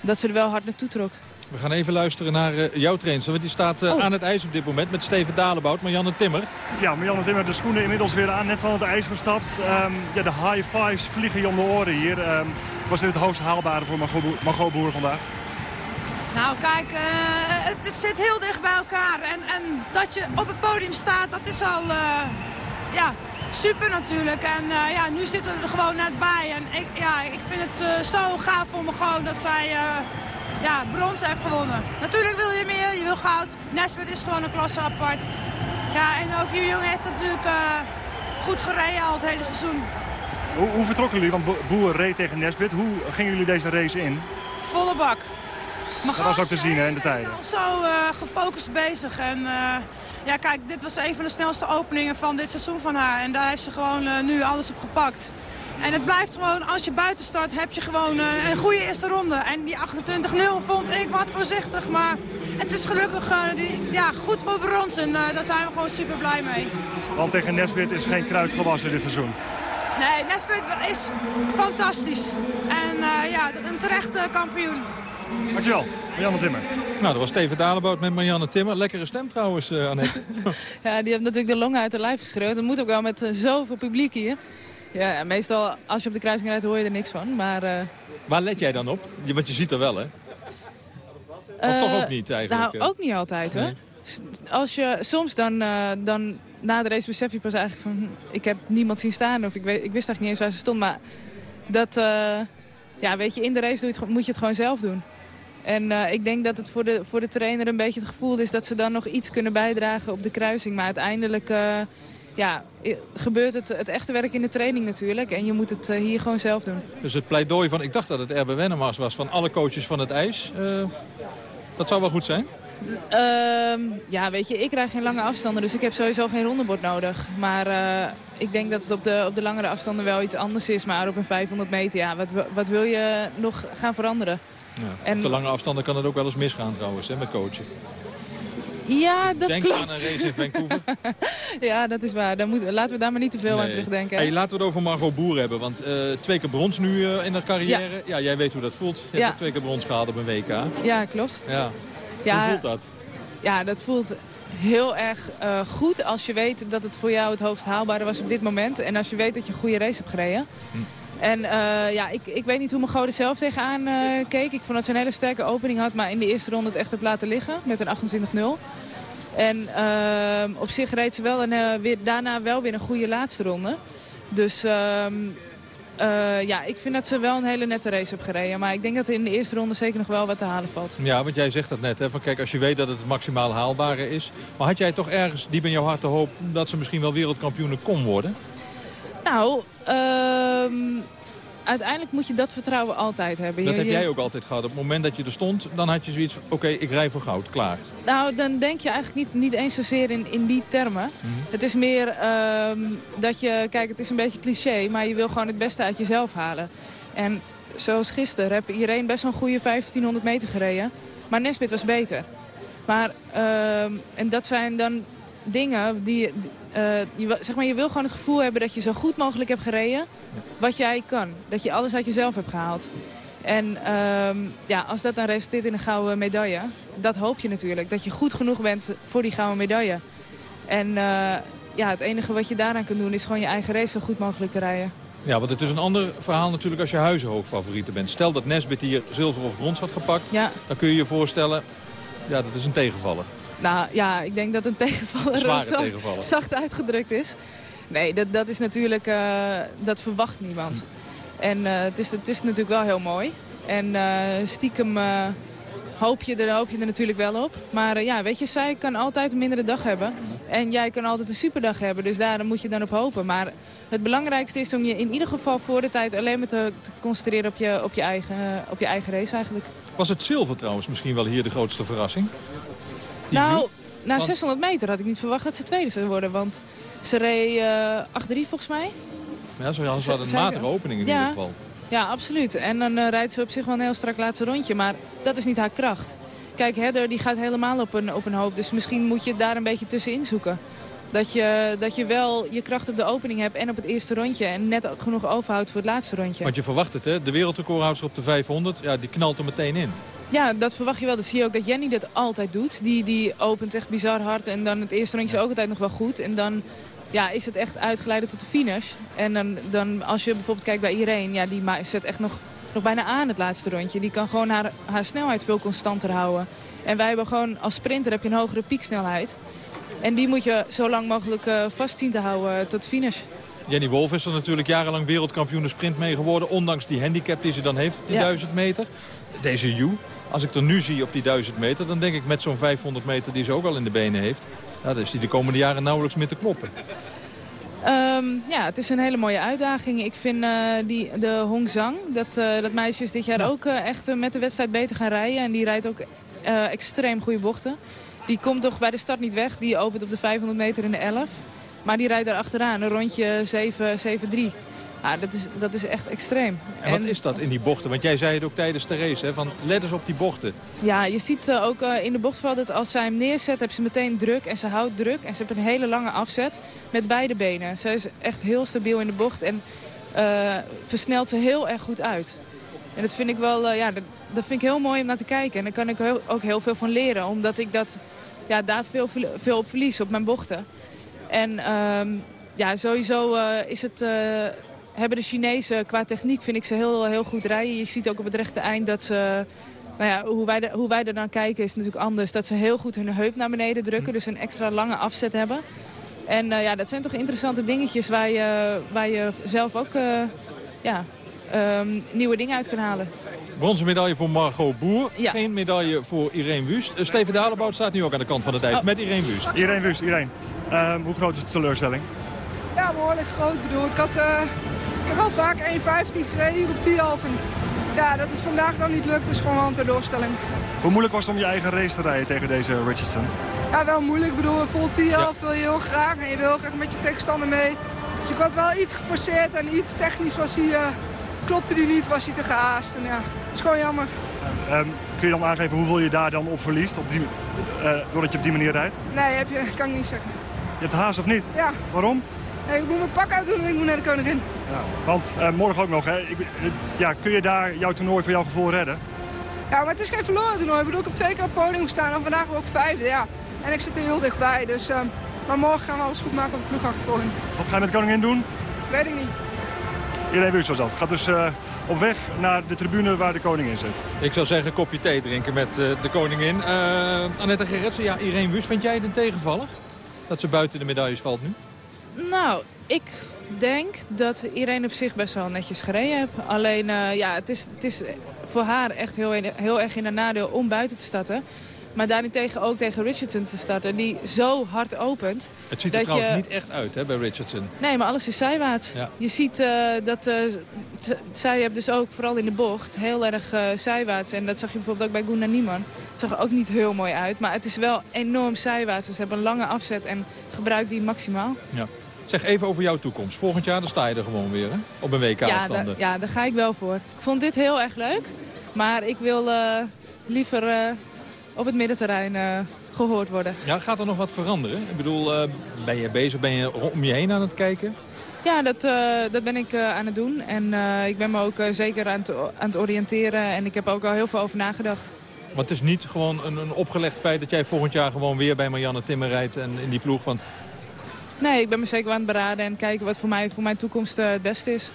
dat ze er wel hard naartoe trok. We gaan even luisteren naar uh, jouw trainer. Want die staat uh, oh. aan het ijs op dit moment met Steven Dalenbout. Marianne Timmer. Ja, Marianne Timmer, de schoenen inmiddels weer aan. Net van het ijs gestapt. Um, ja, de high fives vliegen je om de oren hier. Um, was dit het hoogst haalbare voor Margot Boer vandaag? Nou kijk, uh, het zit heel dicht bij elkaar. En, en dat je op het podium staat, dat is al ja, super natuurlijk. En ja, nu zitten we er gewoon net bij. En ik, ja, ik vind het zo gaaf voor Margot dat zij ja, brons heeft gewonnen. Natuurlijk wil je meer, je wil goud. Nesbit is gewoon een klasse apart. Ja, en ook Jong heeft natuurlijk goed gereden al het hele seizoen. Hoe, hoe vertrokken jullie? Want Boer reed tegen Nesbit. Hoe gingen jullie deze race in? Volle bak. Maar dat was ook te zien hè, in de tijden. zo uh, gefocust bezig. En uh, ja, kijk, dit was een van de snelste openingen van dit seizoen van haar. En daar heeft ze gewoon nu alles op gepakt. En het blijft gewoon, als je buiten start, heb je gewoon eh, een goede eerste ronde. En die 28-0 vond ik wat voorzichtig, maar het is gelukkig uh, die, ja, goed voor brons. En daar zijn we gewoon super blij mee. Want tegen Nesbit is geen kruid gewassen dit seizoen. Nee, Nesbit is fantastisch. En ja, een terechte kampioen. Dankjewel, Marianne Timmer. Nou, dat was Steven Dalebout met Marianne Timmer. Lekkere stem trouwens, uh, Annette. ja, die heeft natuurlijk de longen uit de lijf geschreeuwd. Dat moet ook wel met uh, zoveel publiek hier. Ja, meestal als je op de kruising rijdt hoor je er niks van. Maar, uh... Waar let jij dan op? Want je ziet er wel, hè? Of toch ook niet eigenlijk? Nou, ook niet altijd, hoor. Als je, soms dan, dan na de race besef je pas eigenlijk van... Hm, ik heb niemand zien staan of ik, weet, ik wist eigenlijk niet eens waar ze stond. Maar dat, ja, weet je, in de race doe je het, moet je het gewoon zelf doen. En uh, ik denk dat het voor de, voor de trainer een beetje het gevoel is dat ze dan nog iets kunnen bijdragen op de kruising. Maar uiteindelijk uh, ja, gebeurt het, het echte werk in de training natuurlijk. En je moet het uh, hier gewoon zelf doen. Dus het pleidooi van, ik dacht dat het Erbe Wennemars was, van alle coaches van het ijs. dat zou wel goed zijn? Ehm, ja, weet je, ik krijg geen lange afstanden, dus ik heb sowieso geen rondebord nodig. Maar ik denk dat het op de, op de langere afstanden wel iets anders is. Maar op een 500 meter, ja, wat, wat wil je nog gaan veranderen? Ja. En... Op de lange afstanden kan het ook wel eens misgaan trouwens, hè, met coachen. Ja, dat Denk klopt. aan een race in Vancouver. ja, dat is waar. Dan moet, laten we daar maar niet te veel nee. aan terugdenken. Hey, laten we het over Margot Boer hebben. Want uh, twee keer brons nu uh, in haar carrière. Ja. ja. jij weet hoe dat voelt. Je ja. hebt twee keer brons gehaald op een WK. Ja, klopt. Ja. ja. Hoe voelt dat? Ja, dat voelt heel erg uh, goed als je weet dat het voor jou het hoogst haalbare was op dit moment. En als je weet dat je een goede race hebt gereden. Hm. En uh, ja, ik, ik weet niet hoe mijn goden zelf tegenaan uh, keek. Ik vond dat ze een hele sterke opening had, maar in de eerste ronde het echt heb laten liggen met een 28-0. En uh, op zich reed ze wel en weer, daarna wel weer een goede laatste ronde. Dus ja, ik vind dat ze wel een hele nette race heeft gereden. Maar ik denk dat er in de eerste ronde zeker nog wel wat te halen valt. Ja, want jij zegt dat net. Hè, van kijk, als je weet dat het het maximaal haalbare is. Maar had jij toch ergens diep in jouw hart de hoop dat ze misschien wel wereldkampioenen kon worden? Nou, um, uiteindelijk moet je dat vertrouwen altijd hebben. Dat je, heb jij ook altijd gehad. Op het moment dat je er stond, dan had je zoiets van... oké, okay, ik rij voor goud, klaar. Nou, dan denk je eigenlijk niet, niet eens zozeer in, in die termen. Mm -hmm. Het is meer um, dat je... Kijk, het is een beetje cliché, maar je wil gewoon het beste uit jezelf halen. En zoals gisteren heb iedereen best wel een goede 1500 meter gereden. Maar Nesbit was beter. Maar, um, en dat zijn dan dingen die... Uh, je, zeg maar, je wil gewoon het gevoel hebben dat je zo goed mogelijk hebt gereden wat jij kan. Dat je alles uit jezelf hebt gehaald. En um, ja, als dat dan resulteert in een gouden medaille, dat hoop je natuurlijk. Dat je goed genoeg bent voor die gouden medaille. En uh, ja, het enige wat je daaraan kunt doen is gewoon je eigen race zo goed mogelijk te rijden. Ja, want het is een ander verhaal natuurlijk als je huizenhoog favorieten bent. Stel dat Nesbit hier zilver of brons had gepakt, ja. dan kun je je voorstellen, ja, dat is een tegenvaller. Nou ja, ik denk dat een tegenvaller tegenvaller. zacht uitgedrukt is. Nee, dat, dat is natuurlijk, uh, dat verwacht niemand. En uh, het, is, het is natuurlijk wel heel mooi. En uh, stiekem hoop, je er, hoop je er natuurlijk wel op. Maar ja, weet je, zij kan altijd een mindere dag hebben. En jij kan altijd een superdag hebben. Dus daar moet je dan op hopen. Maar het belangrijkste is om je in ieder geval voor de tijd alleen maar te, te concentreren op je, op, je eigen, op je eigen race eigenlijk. Was het zilver trouwens misschien wel hier de grootste verrassing? Nou, na want... 600 meter had ik niet verwacht dat ze tweede zou worden. Want ze reed uh, 8-3 volgens mij. Ja, ze hadden een matige opening in ja, ieder geval. Ja, absoluut. En dan uh, rijdt ze op zich wel een heel strak laatste rondje. Maar dat is niet haar kracht. Kijk, Heather die gaat helemaal op een, op een hoop. Dus misschien moet je daar een beetje tussenin zoeken. Dat je, dat je wel je kracht op de opening hebt en op het eerste rondje. En net genoeg overhoudt voor het laatste rondje. Want je verwacht het, hè? De wereldrecordhouder op de 500, ja, die knalt er meteen in. Ja, dat verwacht je wel. Dat zie je ook dat Jenny dat altijd doet. Die, die opent echt bizar hard en dan het eerste rondje is ook altijd nog wel goed. En dan ja, is het echt uitgeleid tot de finish. En dan, dan als je bijvoorbeeld kijkt bij Irene, ja, die zet echt nog, nog bijna aan het laatste rondje. Die kan gewoon haar, haar snelheid veel constanter houden. En wij hebben gewoon, als sprinter heb je een hogere pieksnelheid. En die moet je zo lang mogelijk uh, vast zien te houden tot finish. Jenny Wolf is er natuurlijk jarenlang wereldkampioen sprint mee geworden. Ondanks die handicap die ze dan heeft op die ja. 1000 meter. Deze Ju, als ik er nu zie op die 1000 meter... dan denk ik met zo'n 500 meter die ze ook al in de benen heeft... Dan is die de komende jaren nauwelijks meer te kloppen. Um, ja, het is een hele mooie uitdaging. Ik vind uh, die, de Hong Zhang, dat, uh, dat meisje is dit jaar ja. ook uh, echt met de wedstrijd beter gaan rijden. En die rijdt ook extreem goede bochten. Die komt toch bij de start niet weg. Die opent op de 500 meter in de 11. Maar die rijdt daar achteraan, een rondje 7-3. Ja, dat is, dat is echt extreem. En wat is dat in die bochten? Want jij zei het ook tijdens de race, hè, van let eens op die bochten. Ja, je ziet uh, ook uh, in de bochtveld dat als zij hem neerzet, hebben ze meteen druk. En ze houdt druk en ze heeft een hele lange afzet met beide benen. Ze is echt heel stabiel in de bocht en uh, versnelt ze heel erg goed uit. En dat vind ik wel, ja, dat, dat, vind ik heel mooi om naar te kijken. En daar kan ik heel, ook heel veel van leren, omdat ik dat, ja, daar veel, veel op verlies, op mijn bochten. En ehm, ja, sowieso is het hebben de Chinezen qua techniek, vind ik ze heel, heel goed rijden. Je ziet ook op het rechte eind dat ze... Nou ja, hoe wij, de, hoe wij er dan kijken is natuurlijk anders. Dat ze heel goed hun heup naar beneden drukken. Dus een extra lange afzet hebben. En uh, ja, dat zijn toch interessante dingetjes waar je, waar je zelf ook uh, ja, um, nieuwe dingen uit kan halen. Bronzen medaille voor Margot Boer. Ja. Geen medaille voor Irene Wust. Uh, Steven Dalebout staat nu ook aan de kant van het ijs oh. met Irene Wust. Irene Wust, Irene. Uh, hoe groot is de teleurstelling? Ja, behoorlijk groot. Ik bedoel, ik had heb wel vaak 1,15 gereden hier op Tialf. En ja, dat is vandaag nog niet lukt. Dat is gewoon een teleurstelling. Hoe moeilijk was het om je eigen race te rijden tegen deze Richardson? Ja, wel moeilijk. Ik bedoel, vol Tialf ja. wil je heel graag. En je wil graag met je tegenstander mee. Dus ik had wel iets geforceerd en iets technisch was hij... Uh, klopte hij niet, was hij te gehaast. En ja, dat is gewoon jammer. Um, kun je dan aangeven hoeveel je daar dan op verliest, op die, uh, doordat je op die manier rijdt? Nee, heb je, kan ik niet zeggen. Je hebt haast of niet? Ja. Waarom? Ik moet mijn pak uitdoen en ik moet naar de koningin. Ja, want uh, morgen ook nog, hè? Ik, ja, kun je daar jouw toernooi voor jouw gevoel redden? Ja, maar het is geen verloren toernooi. Ik bedoel, ik heb twee keer op het podium gestaan en vandaag ook vijfde. Ja. En ik zit er heel dichtbij. Dus, uh, maar morgen gaan we alles goed maken op de ploegachtervolging. Wat ga je met de koningin doen? Weet ik niet. Iedereen wist was dat. Gaat dus uh, op weg naar de tribune waar de koningin zit. Ik zou zeggen kopje thee drinken met uh, de koningin. Uh, Annette Gerritsen, ja, Irene Wust, vind jij het een tegenvaller? Dat ze buiten de medailles valt nu? Nou, ik denk dat Irene op zich best wel netjes gereden heeft. Alleen, uh, ja, het is, het is voor haar echt heel, heel erg in een nadeel om buiten te starten. Maar daarentegen ook tegen Richardson te starten, die zo hard opent. Het ziet er trouwens je... niet echt uit hè, bij Richardson. Nee, maar alles is zijwaarts. Ja. Je ziet uh, dat uh, zij hebben dus ook, vooral in de bocht, heel erg uh, zijwaarts. En dat zag je bijvoorbeeld ook bij Gunnar Niemann. Het zag er ook niet heel mooi uit, maar het is wel enorm zijwaarts. Ze hebben een lange afzet en gebruiken die maximaal. Ja. Zeg even over jouw toekomst. Volgend jaar dan sta je er gewoon weer, hè? Op een WK-afstanden. Ja, ja, daar ga ik wel voor. Ik vond dit heel erg leuk. Maar ik wil uh, liever uh, op het middenterrein uh, gehoord worden. Ja, gaat er nog wat veranderen? Ik bedoel, ben je bezig? Ben je om je heen aan het kijken? Ja, dat, dat ben ik aan het doen. En ik ben me ook zeker aan het, aan het oriënteren. En ik heb ook al heel veel over nagedacht. Maar het is niet gewoon een, een opgelegd feit dat jij volgend jaar gewoon weer bij Marianne Timmer rijdt en in die ploeg van Nee, ik ben me zeker aan het beraden en kijken wat voor, mij, voor mijn toekomst uh, het beste is.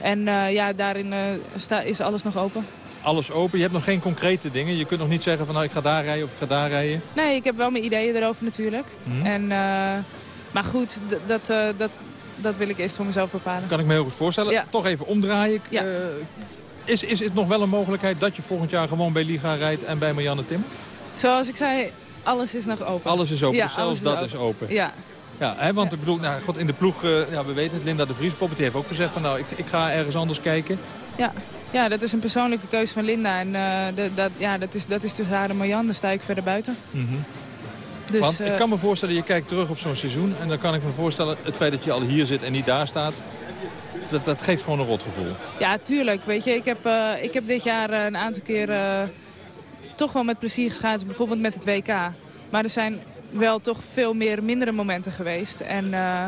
En uh, ja, daarin uh, is alles nog open. Alles open? Je hebt nog geen concrete dingen? Je kunt nog niet zeggen van nou ik ga daar rijden of ik ga daar rijden? Nee, ik heb wel mijn ideeën erover natuurlijk. Mm en, maar goed, dat, dat, dat wil ik eerst voor mezelf bepalen. Kan ik me heel goed voorstellen. Ja. Toch even omdraaien. Ja. is, is het nog wel een mogelijkheid dat je volgend jaar gewoon bij Liga rijdt en bij Marianne Timmer? Zoals ik zei, alles is nog open. Alles is open, ja, dus zelfs dat is open. Ja, ja, hè, want ik bedoel, nou, God, in de ploeg, uh, ja, we weten het, Linda de Vries bijvoorbeeld, die heeft ook gezegd van nou, ik, ik ga ergens anders kijken. Ja. ja, dat is een persoonlijke keuze van Linda. En uh, de, dat, ja, dat, is, dat is tussen haar en Marjan, dan sta ik verder buiten. Mm -hmm. dus, want ik eh, kan me voorstellen, je kijkt terug op zo'n seizoen... en dan kan ik me voorstellen, het feit dat je al hier zit en niet daar staat... dat, dat geeft gewoon een rotgevoel. Ja, tuurlijk. Weet je, ik heb, uh, ik heb dit jaar een aantal keer toch wel met plezier geschaatst. Bijvoorbeeld met het WK. Maar er zijn wel toch veel meer mindere momenten geweest. En uh,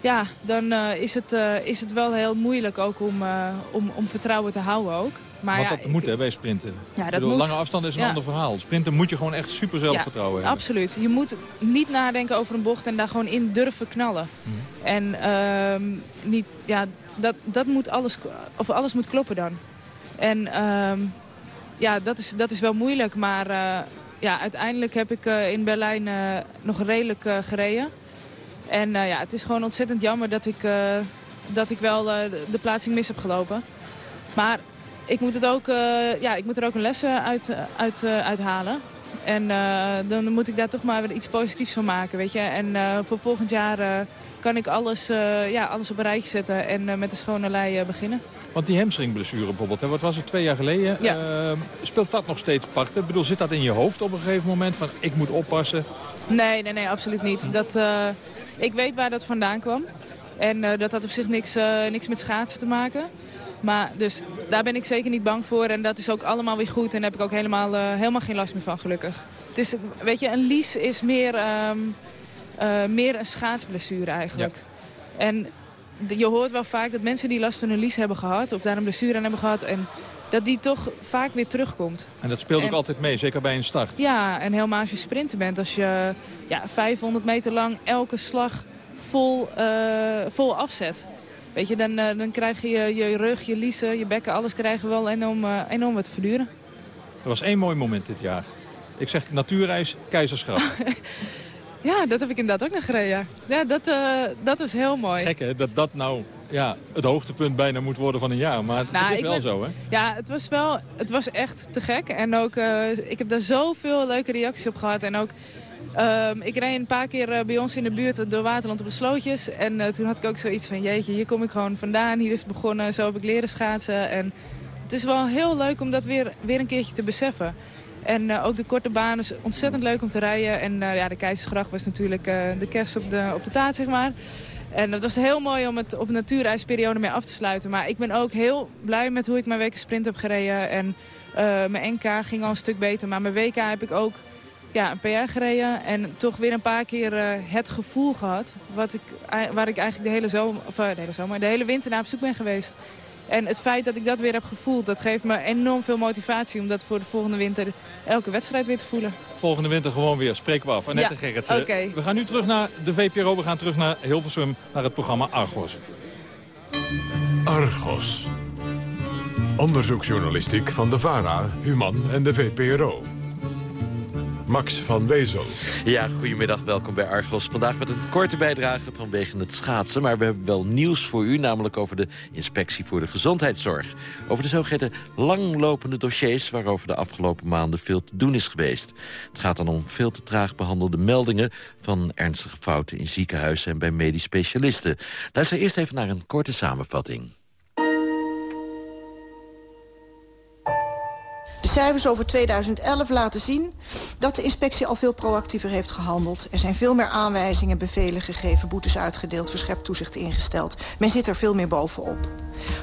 ja, dan uh, is, het, uh, is het wel heel moeilijk ook om, om, om vertrouwen te houden ook. Maar Want ja, dat moet hè, bij sprinten. Ja, dat bedoel, moet. Lange afstand is een ander verhaal. Sprinten moet je gewoon echt super zelfvertrouwen ja, hebben. Absoluut. Je moet niet nadenken over een bocht en daar gewoon in durven knallen. Mhm. En uh, niet, ja, dat, dat moet alles, of alles moet kloppen dan. En uh, ja, dat is, dat is wel moeilijk, maar ja, uiteindelijk heb ik uh, in Berlijn uh, nog redelijk uh, gereden. En ja, het is gewoon ontzettend jammer dat ik, dat ik wel de plaatsing mis heb gelopen. Maar ik moet, het ook, ja, ik moet er ook een les uit, uit, uithalen. En dan moet ik daar toch maar weer iets positiefs van maken, weet je. En voor volgend jaar kan ik alles, ja, alles op een rijtje zetten en met de schone lei beginnen. Want die hamstringblessure bijvoorbeeld, hè, wat was het twee jaar geleden? Ja. Uh, speelt dat nog steeds parten? Ik bedoel, zit dat in je hoofd op een gegeven moment van ik moet oppassen? Nee, nee, nee, absoluut niet. Dat, uh, ik weet waar dat vandaan kwam. En dat had op zich niks, niks met schaatsen te maken. Maar dus daar ben ik zeker niet bang voor. En dat is ook allemaal weer goed. En daar heb ik ook helemaal, helemaal geen last meer van, gelukkig. Het is, weet je, een lies is meer, ehm, meer een schaatsblessure eigenlijk. En je hoort wel vaak dat mensen die last van een lies hebben gehad... of daar een blessure aan hebben gehad... En dat die toch vaak weer terugkomt. En dat speelt ook altijd mee, zeker bij een start? Ja, en helemaal als je sprinter bent. Als je ja, 500 meter lang elke slag vol, uh, vol afzet. Weet je, dan, uh, dan krijg je je rug, je liezen, je bekken, alles krijgen wel enorm, uh, enorm wat te verduren. Er was één mooi moment dit jaar. Ik zeg natuurreis, keizerschap. ja, dat heb ik inderdaad ook nog gereden. Ja, dat, dat was heel mooi. Gek hè, dat dat nou ja, het hoogtepunt bijna moet worden van een jaar. Maar het, nou, is wel zo, hè? Ja, het was wel, het was echt te gek. En ook, uh, ik heb daar zoveel leuke reacties op gehad. En ook, um, ik reed een paar keer uh, bij ons in de buurt door Waterland op de slootjes. En uh, toen had ik ook zoiets van, jeetje, hier kom ik gewoon vandaan. Hier is het begonnen, zo heb ik leren schaatsen. En het is wel heel leuk om dat weer, weer een keertje te beseffen. En uh, ook de korte baan is ontzettend leuk om te rijden. En uh, ja, de Keizersgracht was natuurlijk uh, de kerst op de, op de taart, zeg maar. En het was heel mooi om het op natuurreisperiode mee af te sluiten. Maar ik ben ook heel blij met hoe ik mijn weken sprint heb gereden. En uh, mijn NK ging al een stuk beter. Maar mijn WK heb ik ook ja, een PR gereden. En toch weer een paar keer uh, het gevoel gehad. Wat ik, waar ik eigenlijk de hele, of, uh, de hele zomer, de hele winter naar op zoek ben geweest. En het feit dat ik dat weer heb gevoeld, dat geeft me enorm veel motivatie... om dat voor de volgende winter elke wedstrijd weer te voelen. Volgende winter gewoon weer, spreken we af. Annette ja, Gerritsen. Okay. We gaan nu terug naar de VPRO, we gaan terug naar Hilversum, naar het programma Argos. Argos. Onderzoeksjournalistiek van de VARA, Human en de VPRO. Max van Wezel. Ja, goedemiddag, welkom bij Argos. Vandaag met een korte bijdrage vanwege het schaatsen. Maar we hebben wel nieuws voor u, namelijk over de inspectie voor de gezondheidszorg. Over de zogeheten langlopende dossiers waarover de afgelopen maanden veel te doen is geweest. Het gaat dan om veel te traag behandelde meldingen van ernstige fouten in ziekenhuizen en bij medisch specialisten. Luister eerst even naar een korte samenvatting. De cijfers over 2011 laten zien dat de inspectie al veel proactiever heeft gehandeld. Er zijn veel meer aanwijzingen, bevelen gegeven, boetes uitgedeeld, verscherpt toezicht ingesteld. Men zit er veel meer bovenop.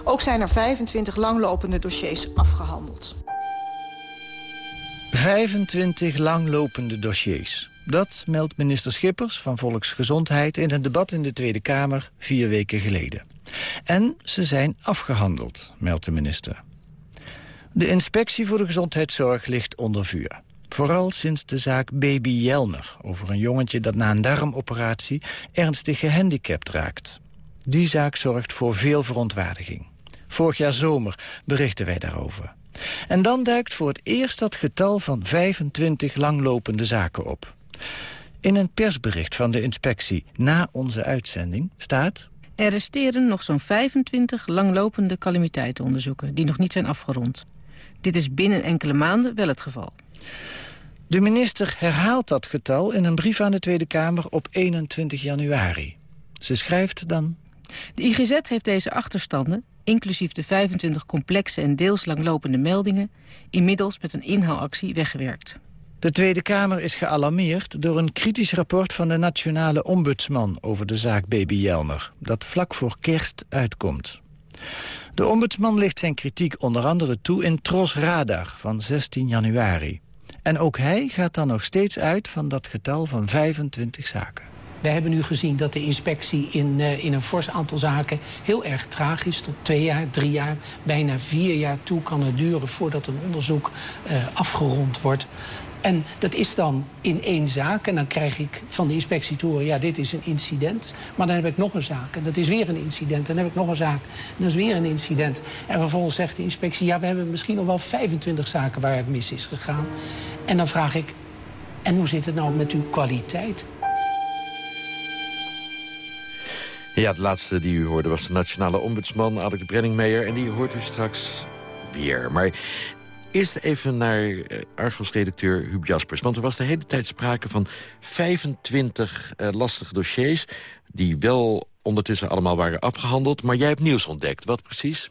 Ook zijn er 25 langlopende dossiers afgehandeld. 25 langlopende dossiers. Dat meldt minister Schippers van Volksgezondheid in een debat in de Tweede Kamer vier weken geleden. En ze zijn afgehandeld, meldt de minister. De inspectie voor de gezondheidszorg ligt onder vuur. Vooral sinds de zaak Baby Jelmer over een jongetje dat na een darmoperatie ernstig gehandicapt raakt. Die zaak zorgt voor veel verontwaardiging. Vorig jaar zomer berichten wij daarover. En dan duikt voor het eerst dat getal van 25 langlopende zaken op. In een persbericht van de inspectie na onze uitzending staat... Er resteren nog zo'n 25 langlopende calamiteitenonderzoeken... die nog niet zijn afgerond. Dit is binnen enkele maanden wel het geval. De minister herhaalt dat getal in een brief aan de Tweede Kamer op 21 januari. Ze schrijft dan... De IGZ heeft deze achterstanden, inclusief de 25 complexe en deels langlopende meldingen... inmiddels met een inhaalactie weggewerkt. De Tweede Kamer is gealarmeerd door een kritisch rapport van de Nationale Ombudsman over de zaak Baby Jelmer, dat vlak voor kerst uitkomt. De ombudsman ligt zijn kritiek onder andere toe in Tros Radar van 16 januari. En ook hij gaat dan nog steeds uit van dat getal van 25 zaken. We hebben nu gezien dat de inspectie in, uh, in een fors aantal zaken heel erg traag is. Tot twee jaar, drie jaar, bijna vier jaar toe kan het duren voordat een onderzoek uh, afgerond wordt. En dat is dan in één zaak. En dan krijg ik van de inspectie te ja, dit is een incident. Maar dan heb ik nog een zaak. En dat is weer een incident. En dan heb ik nog een zaak. En dat is weer een incident. En vervolgens zegt de inspectie, ja, we hebben misschien nog wel 25 zaken waar het mis is gegaan. En dan vraag ik, en hoe zit het nou met uw kwaliteit? Ja, de laatste die u hoorde was de nationale ombudsman, Alec Brenningmeijer. En die hoort u straks weer. Maar Eerst even naar eh, Argos-redacteur Huub Jaspers. Want er was de hele tijd sprake van 25 uh, eh, lastige dossiers... die wel ondertussen allemaal waren afgehandeld. Maar jij hebt nieuws ontdekt. Wat precies?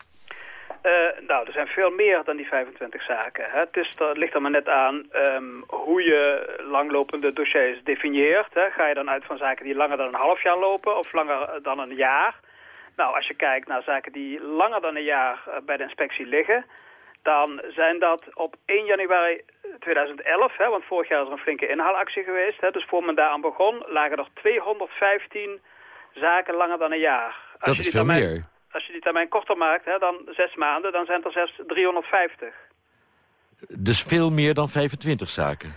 Uh, nou, er zijn veel meer dan die 25 zaken. Het, is, het ligt er maar net aan ehm, hoe je langlopende dossiers definieert. Hè. Ga je dan uit van zaken die langer dan een half jaar lopen of langer dan een jaar? Nou, als je kijkt naar zaken die langer dan een jaar eh, bij de inspectie liggen... dan zijn dat op 1 januari 2011, hè, want vorig jaar is er een flinke inhaalactie geweest... Hè, dus voor men daaraan begon, lagen er 215 zaken langer dan een jaar. Als Dat je is veel termijn- meer. Als je die termijn korter maakt, hè, dan zes maanden, dan zijn het er zelfs 350. Dus veel meer dan 25 zaken.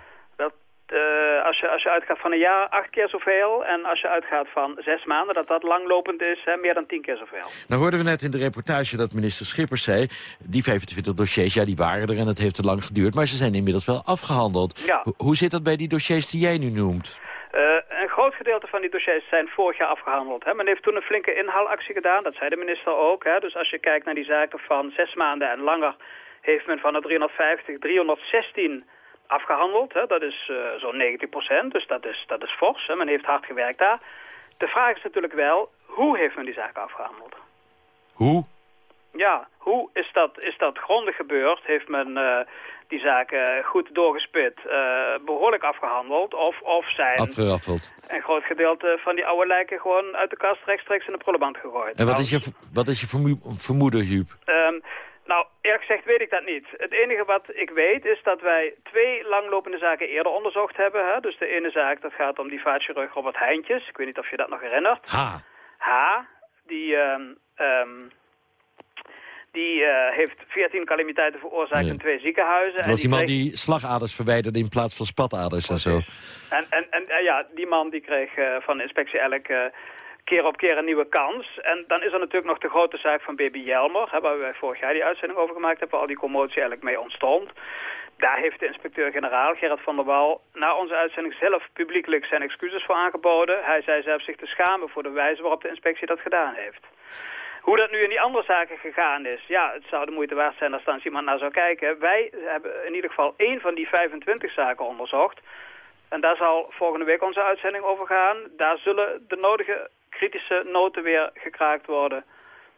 Eh, als, je, als je uitgaat van een jaar, acht keer zoveel. En als je uitgaat van zes maanden, dat dat langlopend is, hè, meer dan tien keer zoveel. Nou hoorden we net in de reportage dat minister Schippers zei... die 25 dossiers, ja, die waren er en het heeft te lang geduurd... maar ze zijn inmiddels wel afgehandeld. Ja. Ho- Hoe zit dat bij die dossiers die jij nu noemt? Eh, een groot gedeelte van die dossiers zijn vorig jaar afgehandeld. Hè. Men heeft toen een flinke inhaalactie gedaan, dat zei de minister ook. Hè. Dus als je kijkt naar die zaken van zes maanden en langer... heeft men van de 350 316 afgehandeld. Hè. Dat is eh, zo'n 90 procent, dus dat is, dat is fors. Hè. Men heeft hard gewerkt daar. De vraag is natuurlijk wel, hoe heeft men die zaken afgehandeld? Hoe? Ja, hoe is dat, is dat grondig gebeurd? Heeft men eh, die zaken goed doorgespit, eh, behoorlijk afgehandeld? Of, of zijn Afgeraffeld. een groot gedeelte van die oude lijken gewoon uit de kast rechtstreeks in de prullenband gegooid? En wat Nou, is je, wat is je vermo- vermoeden, Huub? Ehm, nou, eerlijk gezegd weet ik dat niet. Het enige wat ik weet is dat wij twee langlopende zaken eerder onderzocht hebben. Hè? Dus de ene zaak, dat gaat om die vaatchirurg Robert Heintjes. Ik weet niet of je dat nog herinnert. Ha. H, die, ehm, ehm, die eh, heeft 14 calamiteiten veroorzaakt Ja. in twee ziekenhuizen. En was die man kreeg- die slagaders verwijderde in plaats van spataders en zo. En, en, en eh, ja, die man die kreeg eh, van inspectie elke keer op keer een nieuwe kans. En dan is er natuurlijk nog de grote zaak van Baby Jelmer, hè, waar wij vorig jaar die uitzending over gemaakt hebben, waar al die commotie eigenlijk mee ontstond. Daar heeft de inspecteur-generaal, Gerard van der Wal, na onze uitzending zelf publiekelijk zijn excuses voor aangeboden. Hij zei zelf zich te schamen voor de wijze waarop de inspectie dat gedaan heeft. Hoe dat nu in die andere zaken gegaan is, ja, het zou de moeite waard zijn als eens iemand naar zou kijken. Wij hebben in ieder geval één van die 25 zaken onderzocht. En daar zal volgende week onze uitzending over gaan. Daar zullen de nodige kritische noten weer gekraakt worden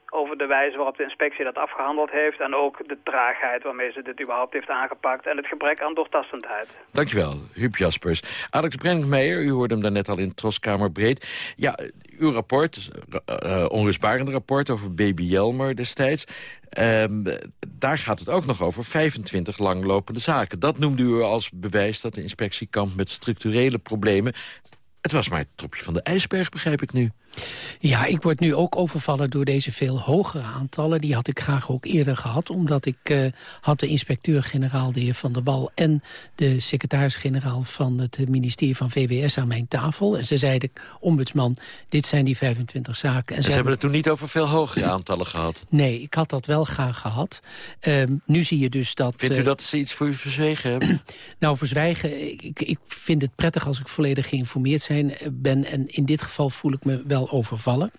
over de wijze waarop de inspectie dat afgehandeld heeft... en ook de traagheid waarmee ze dit überhaupt heeft aangepakt... en het gebrek aan doortastendheid. Dankjewel, Huub Jaspers. Alex Brenkmeijer, u hoorde hem daarnet al in Troskamer Breed. Ja, uw rapport, onrustbarende rapport over baby Jelmer destijds... ehm, daar gaat het ook nog over 25 langlopende zaken. Dat noemde u als bewijs dat de inspectie kampt met structurele problemen. Het was maar het topje van de ijsberg, begrijp ik nu. Ja, ik word nu ook overvallen door deze veel hogere aantallen. Die had ik graag ook eerder gehad, omdat ik eh, had de inspecteur-generaal, de heer Van der Wal... en de secretaris-generaal van het ministerie van VWS aan mijn tafel. En ze zeiden, ombudsman, dit zijn die 25 zaken. En ze, hebben het toen niet over veel hogere aantallen gehad. Nee, ik had dat wel graag gehad. Ehm, nu zie je dus dat... Vindt u eh, dat ze iets voor u verzwegen hebben? nou, verzwijgen, ik, ik vind het prettig als ik volledig geïnformeerd zijn, eh, ben. En in dit geval voel ik me wel overvallen.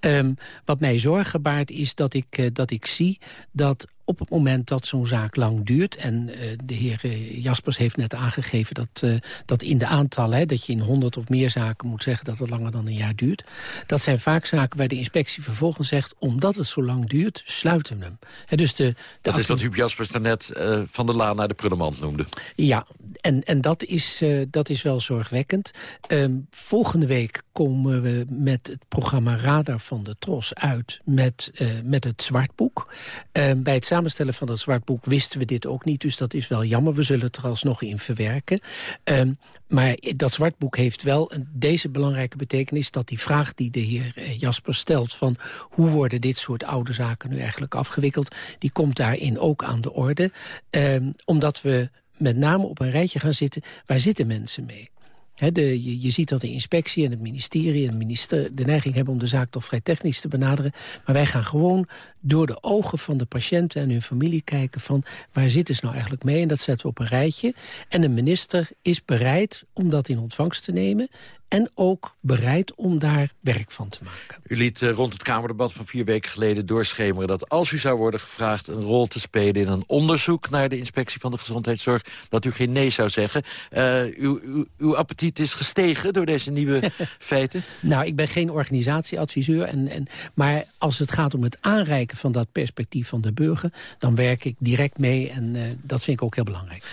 Ehm, wat mij zorgen baart is dat ik, eh, dat ik zie dat op het moment dat zo'n zaak lang duurt... en eh, de heer eh, Jaspers heeft net aangegeven dat, eh, dat in de aantallen... Hè, dat je in honderd of meer zaken moet zeggen dat het langer dan een jaar duurt... dat zijn vaak zaken waar de inspectie vervolgens zegt... omdat het zo lang duurt, sluiten we hem. Dus de, de Dat is wat Huub Jaspers daarnet eh van de Laan naar de prullenmand noemde. ja, en, en dat, is, dat is wel zorgwekkend. Ehm, volgende week komen we met het programma Radar van de Tros uit... met, met het zwartboek. Ehm, bij het samenstellen van dat zwartboek wisten we dit ook niet... dus dat is wel jammer. We zullen het er alsnog in verwerken. Ehm, maar dat zwartboek heeft wel een, deze belangrijke betekenis... dat die vraag die de heer eh, Jasper stelt... van hoe worden dit soort oude zaken nu eigenlijk afgewikkeld... die komt daarin ook aan de orde. Ehm, omdat we met name op een rijtje gaan zitten... waar zitten mensen mee? Je, ziet dat de inspectie en het ministerie en de minister... de neiging hebben om de zaak toch vrij technisch te benaderen. Maar wij gaan gewoon door de ogen van de patiënten en hun familie kijken... van waar zitten ze nou eigenlijk mee? En dat zetten we op een rijtje. En de minister is bereid om dat in ontvangst te nemen... en ook bereid om daar werk van te maken. U liet uh, rond het Kamerdebat van vier weken geleden doorschemeren... dat als u zou worden gevraagd een rol te spelen in een onderzoek... naar de inspectie van de gezondheidszorg, dat u geen nee zou zeggen. Uh, uw, uw, uw, appetiet is gestegen door deze nieuwe feiten? Nou, ik ben geen organisatieadviseur. En, en, maar als het gaat om het aanreiken van dat perspectief van de burger... dan werk ik direct mee en uh, dat vind ik ook heel belangrijk.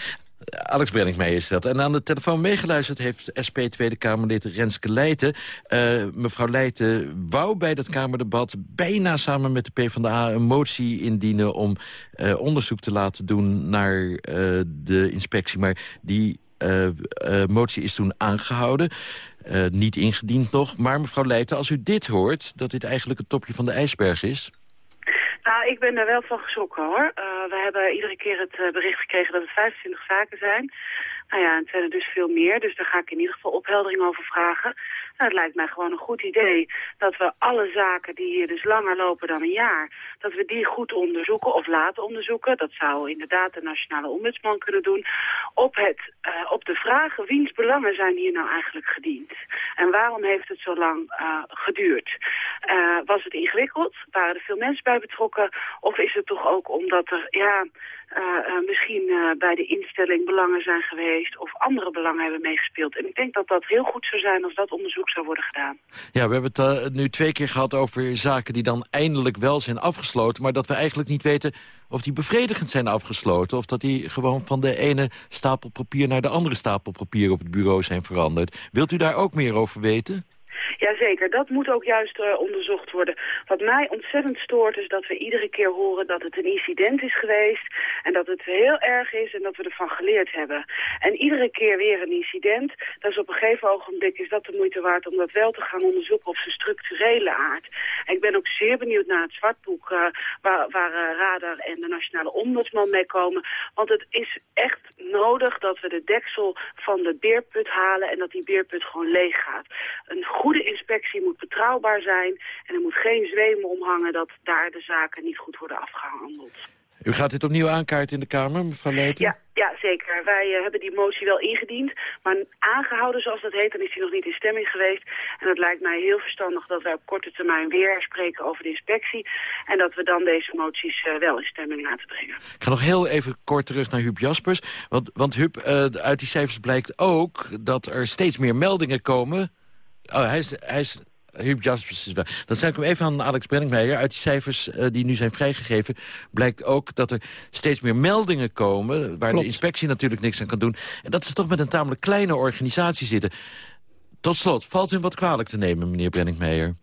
Alex Brenningmeijer is dat. En aan de telefoon meegeluisterd heeft SP Tweede Kamerlid Renske Leijten. Uh, mevrouw Leijten wou bij dat Kamerdebat bijna samen met de PvdA... een motie indienen om uh, onderzoek te laten doen naar uh, de inspectie. Maar die motie is toen aangehouden. niet ingediend nog. Maar mevrouw Leijten, als u dit hoort... dat dit eigenlijk het topje van de ijsberg is... Nou, ik ben er wel van geschrokken hoor. Uh, we hebben iedere keer het uh, bericht gekregen dat het 25 zaken zijn. Nou ja, het zijn er dus veel meer, dus daar ga ik in ieder geval opheldering over vragen. Nou, het lijkt mij gewoon een goed idee dat we alle zaken die hier dus langer lopen dan een jaar, dat we die goed onderzoeken of laten onderzoeken. Dat zou inderdaad de nationale ombudsman kunnen doen. Op, het, uh, op de vragen wiens belangen zijn hier nou eigenlijk gediend? En waarom heeft het zo lang uh, geduurd? Uh, was het ingewikkeld? Waren er veel mensen bij betrokken? Of is het toch ook omdat er, ja, misschien bij de instelling belangen zijn geweest of andere belangen hebben meegespeeld. En ik denk dat dat heel goed zou zijn als dat onderzoek zou worden gedaan. Ja, we hebben het nu twee keer gehad over zaken die dan eindelijk wel zijn afgesloten, maar dat we eigenlijk niet weten of die bevredigend zijn afgesloten... of dat die gewoon van de ene stapel papier naar de andere stapel papier op het bureau zijn veranderd. Wilt u daar ook meer over weten? Jazeker, dat moet ook juist uh, onderzocht worden. Wat mij ontzettend stoort is dat we iedere keer horen dat het een incident is geweest... en dat het heel erg is en dat we ervan geleerd hebben. En iedere keer weer een incident, dat is op een gegeven ogenblik is dat de moeite waard... om dat wel te gaan onderzoeken op zijn structurele aard. Ik ben ook zeer benieuwd naar het zwartboek uh, waar, waar uh, Radar en de Nationale Ombudsman mee komen. Want het is echt nodig dat we de deksel van de beerput halen... en dat die beerput gewoon leeg gaat. Een goede inspectie moet betrouwbaar zijn en er moet geen zweem omhangen dat daar de zaken niet goed worden afgehandeld. U gaat dit opnieuw aankaarten in de Kamer, mevrouw Leijten? Ja, ja, zeker. Wij uh, hebben die motie wel ingediend, maar aangehouden zoals dat heet, dan is die nog niet in stemming geweest. En het lijkt mij heel verstandig dat wij op korte termijn weer spreken over de inspectie en dat we dan deze moties uh, wel in stemming laten brengen. Ik ga nog heel even kort terug naar Huub Jaspers, want, want Huub, uh, uit die cijfers blijkt ook dat er steeds meer meldingen komen Oh, hij is... Hij is Huub Jaspers is wel. Dan stel ik hem even aan Alex Brenningmeijer. Uit die cijfers uh, die nu zijn vrijgegeven... blijkt ook dat er steeds meer meldingen komen... waar Klopt. de inspectie natuurlijk niks aan kan doen. En dat ze toch met een tamelijk kleine organisatie zitten. Tot slot, valt u wat kwalijk te nemen, meneer Brenningmeijer?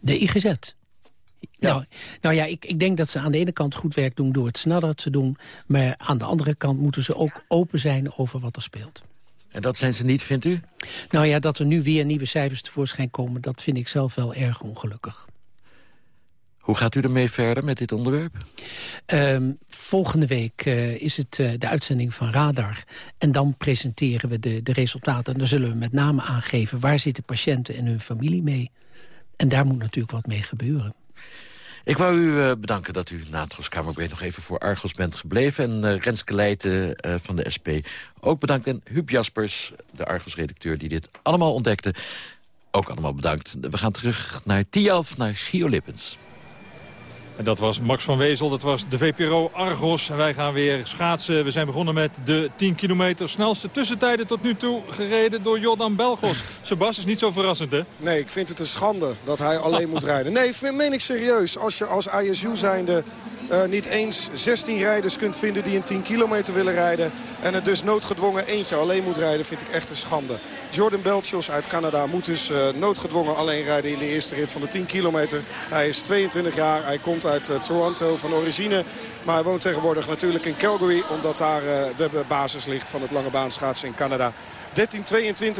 De IGZ. Ja. Nou, nou ja, ik, ik denk dat ze aan de ene kant goed werk doen door het sneller te doen. Maar aan de andere kant moeten ze ook open zijn over wat er speelt. En dat zijn ze niet, vindt u? Nou ja, dat er nu weer nieuwe cijfers tevoorschijn komen... dat vind ik zelf wel erg ongelukkig. Hoe gaat u ermee verder met dit onderwerp? Um, volgende week uh, is het uh, de uitzending van Radar. En dan presenteren we de, de resultaten. En dan zullen we met name aangeven... waar zitten patiënten en hun familie mee. En daar moet natuurlijk wat mee gebeuren. Ik wou u uh, bedanken dat u na het Troskamerbreed nog even voor Argos bent gebleven. En uh, Renske Leijten uh, van de SP ook bedankt. En Huub Jaspers, de Argos-redacteur die dit allemaal ontdekte, ook allemaal bedankt. We gaan terug naar Tialf, naar Gio Lippens. En dat was Max van Wezel, dat was de VPRO Argos. En wij gaan weer schaatsen. We zijn begonnen met de 10 kilometer. Snelste tussentijden tot nu toe gereden door Jordan Belgos. Sebas is niet zo verrassend, hè? Nee, ik vind het een schande dat hij alleen moet rijden. Nee, meen ik serieus. Als je als ISU zijnde uh, niet eens 16 rijders kunt vinden die een 10 kilometer willen rijden... en er dus noodgedwongen eentje alleen moet rijden, vind ik echt een schande. Jordan Belchos uit Canada moet dus uh, noodgedwongen alleen rijden in de eerste rit van de 10 kilometer. Hij is 22 jaar, hij komt uit uh, Toronto van origine. Maar hij woont tegenwoordig natuurlijk in Calgary, omdat daar de basis ligt van het lange baanschaatsen in Canada. 13.22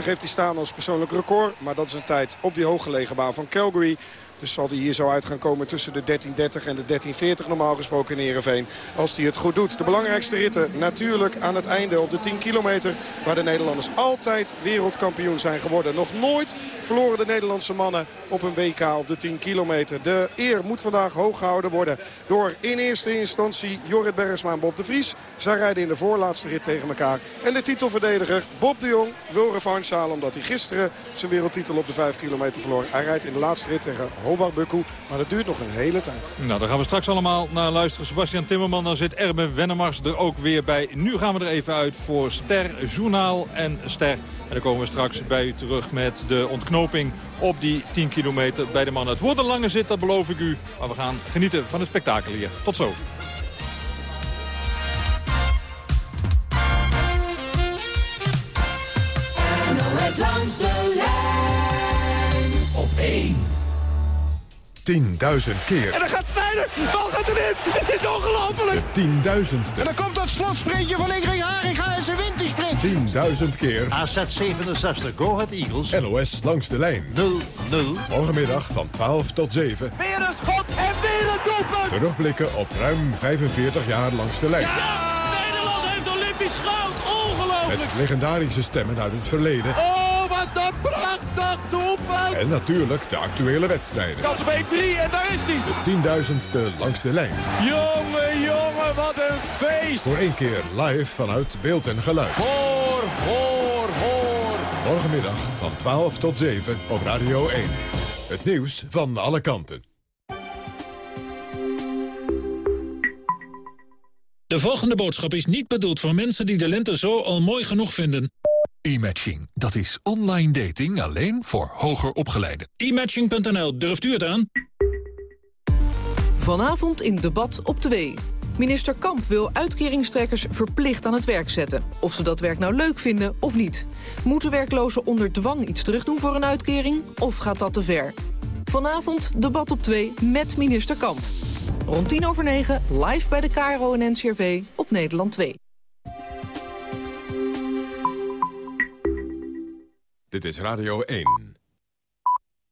heeft hij staan als persoonlijk record. Maar dat is een tijd op die hooggelegen baan van Calgary. Dus zal hij hier zo uit gaan komen tussen de 13.30 en de 13.40 normaal gesproken in Heerenveen. Als hij het goed doet. De belangrijkste ritten natuurlijk aan het einde op de 10 kilometer. Waar de Nederlanders altijd wereldkampioen zijn geworden. Nog nooit verloren de Nederlandse mannen op een WK op de 10 kilometer. De eer moet vandaag hoog gehouden worden door in eerste instantie Jorrit Bergsma en Bob de Vries. Zij rijden in de voorlaatste rit tegen elkaar. En de titelverdediger Bob de Jong wil revanche halen omdat hij gisteren zijn wereldtitel op de 5 kilometer verloor. Hij rijdt in de laatste rit tegen Maar dat duurt nog een hele tijd. Nou, daar gaan we straks allemaal naar luisteren. Sebastian Timmerman, dan zit Erben Wennemars er ook weer bij. Nu gaan we er even uit voor Ster, Journaal en Ster. En dan komen we straks bij u terug met de ontknoping op die 10 kilometer bij de mannen. Het wordt een lange zit, dat beloof ik u. Maar we gaan genieten van het spektakel hier. Tot zo. 10.000 keer. En dan gaat Snijder, de bal gaat erin. Het is ongelooflijk. De tienduizendste. En dan komt dat slotsprintje van Ingrid Haringa en ze wint die sprint. 10.000 keer. AZ 67, Go Ahead Eagles. NOS langs de lijn. 0-0. Morgenmiddag van 12 tot 7. Weer een schot en weer een doelpunt. Terugblikken op ruim 45 jaar langs de lijn. Nederland heeft Olympisch goud. Ongelooflijk. Met legendarische stemmen uit het verleden. Oh, prachtig doelpunt. En natuurlijk de actuele wedstrijden. Kans op 1-3 en daar is hij. De tienduizendste langs de lijn. Jongen, jongen, wat een feest. Voor één keer live vanuit beeld en geluid. Hoor, hoor, hoor. Morgenmiddag van 12 tot 7 op Radio 1. Het nieuws van alle kanten. De volgende boodschap is niet bedoeld voor mensen die de lente zo al mooi genoeg vinden. E-matching, dat is online dating alleen voor hoger opgeleiden. E-matching.nl, durft u het aan? Vanavond in debat op 2. Minister Kamp wil uitkeringstrekkers verplicht aan het werk zetten. Of ze dat werk nou leuk vinden of niet. Moeten werklozen onder dwang iets terugdoen voor een uitkering? Of gaat dat te ver? Vanavond debat op 2 met minister Kamp. Rond 10 over 9 live bij de KRO en NCRV op Nederland 2. Dit is Radio 1.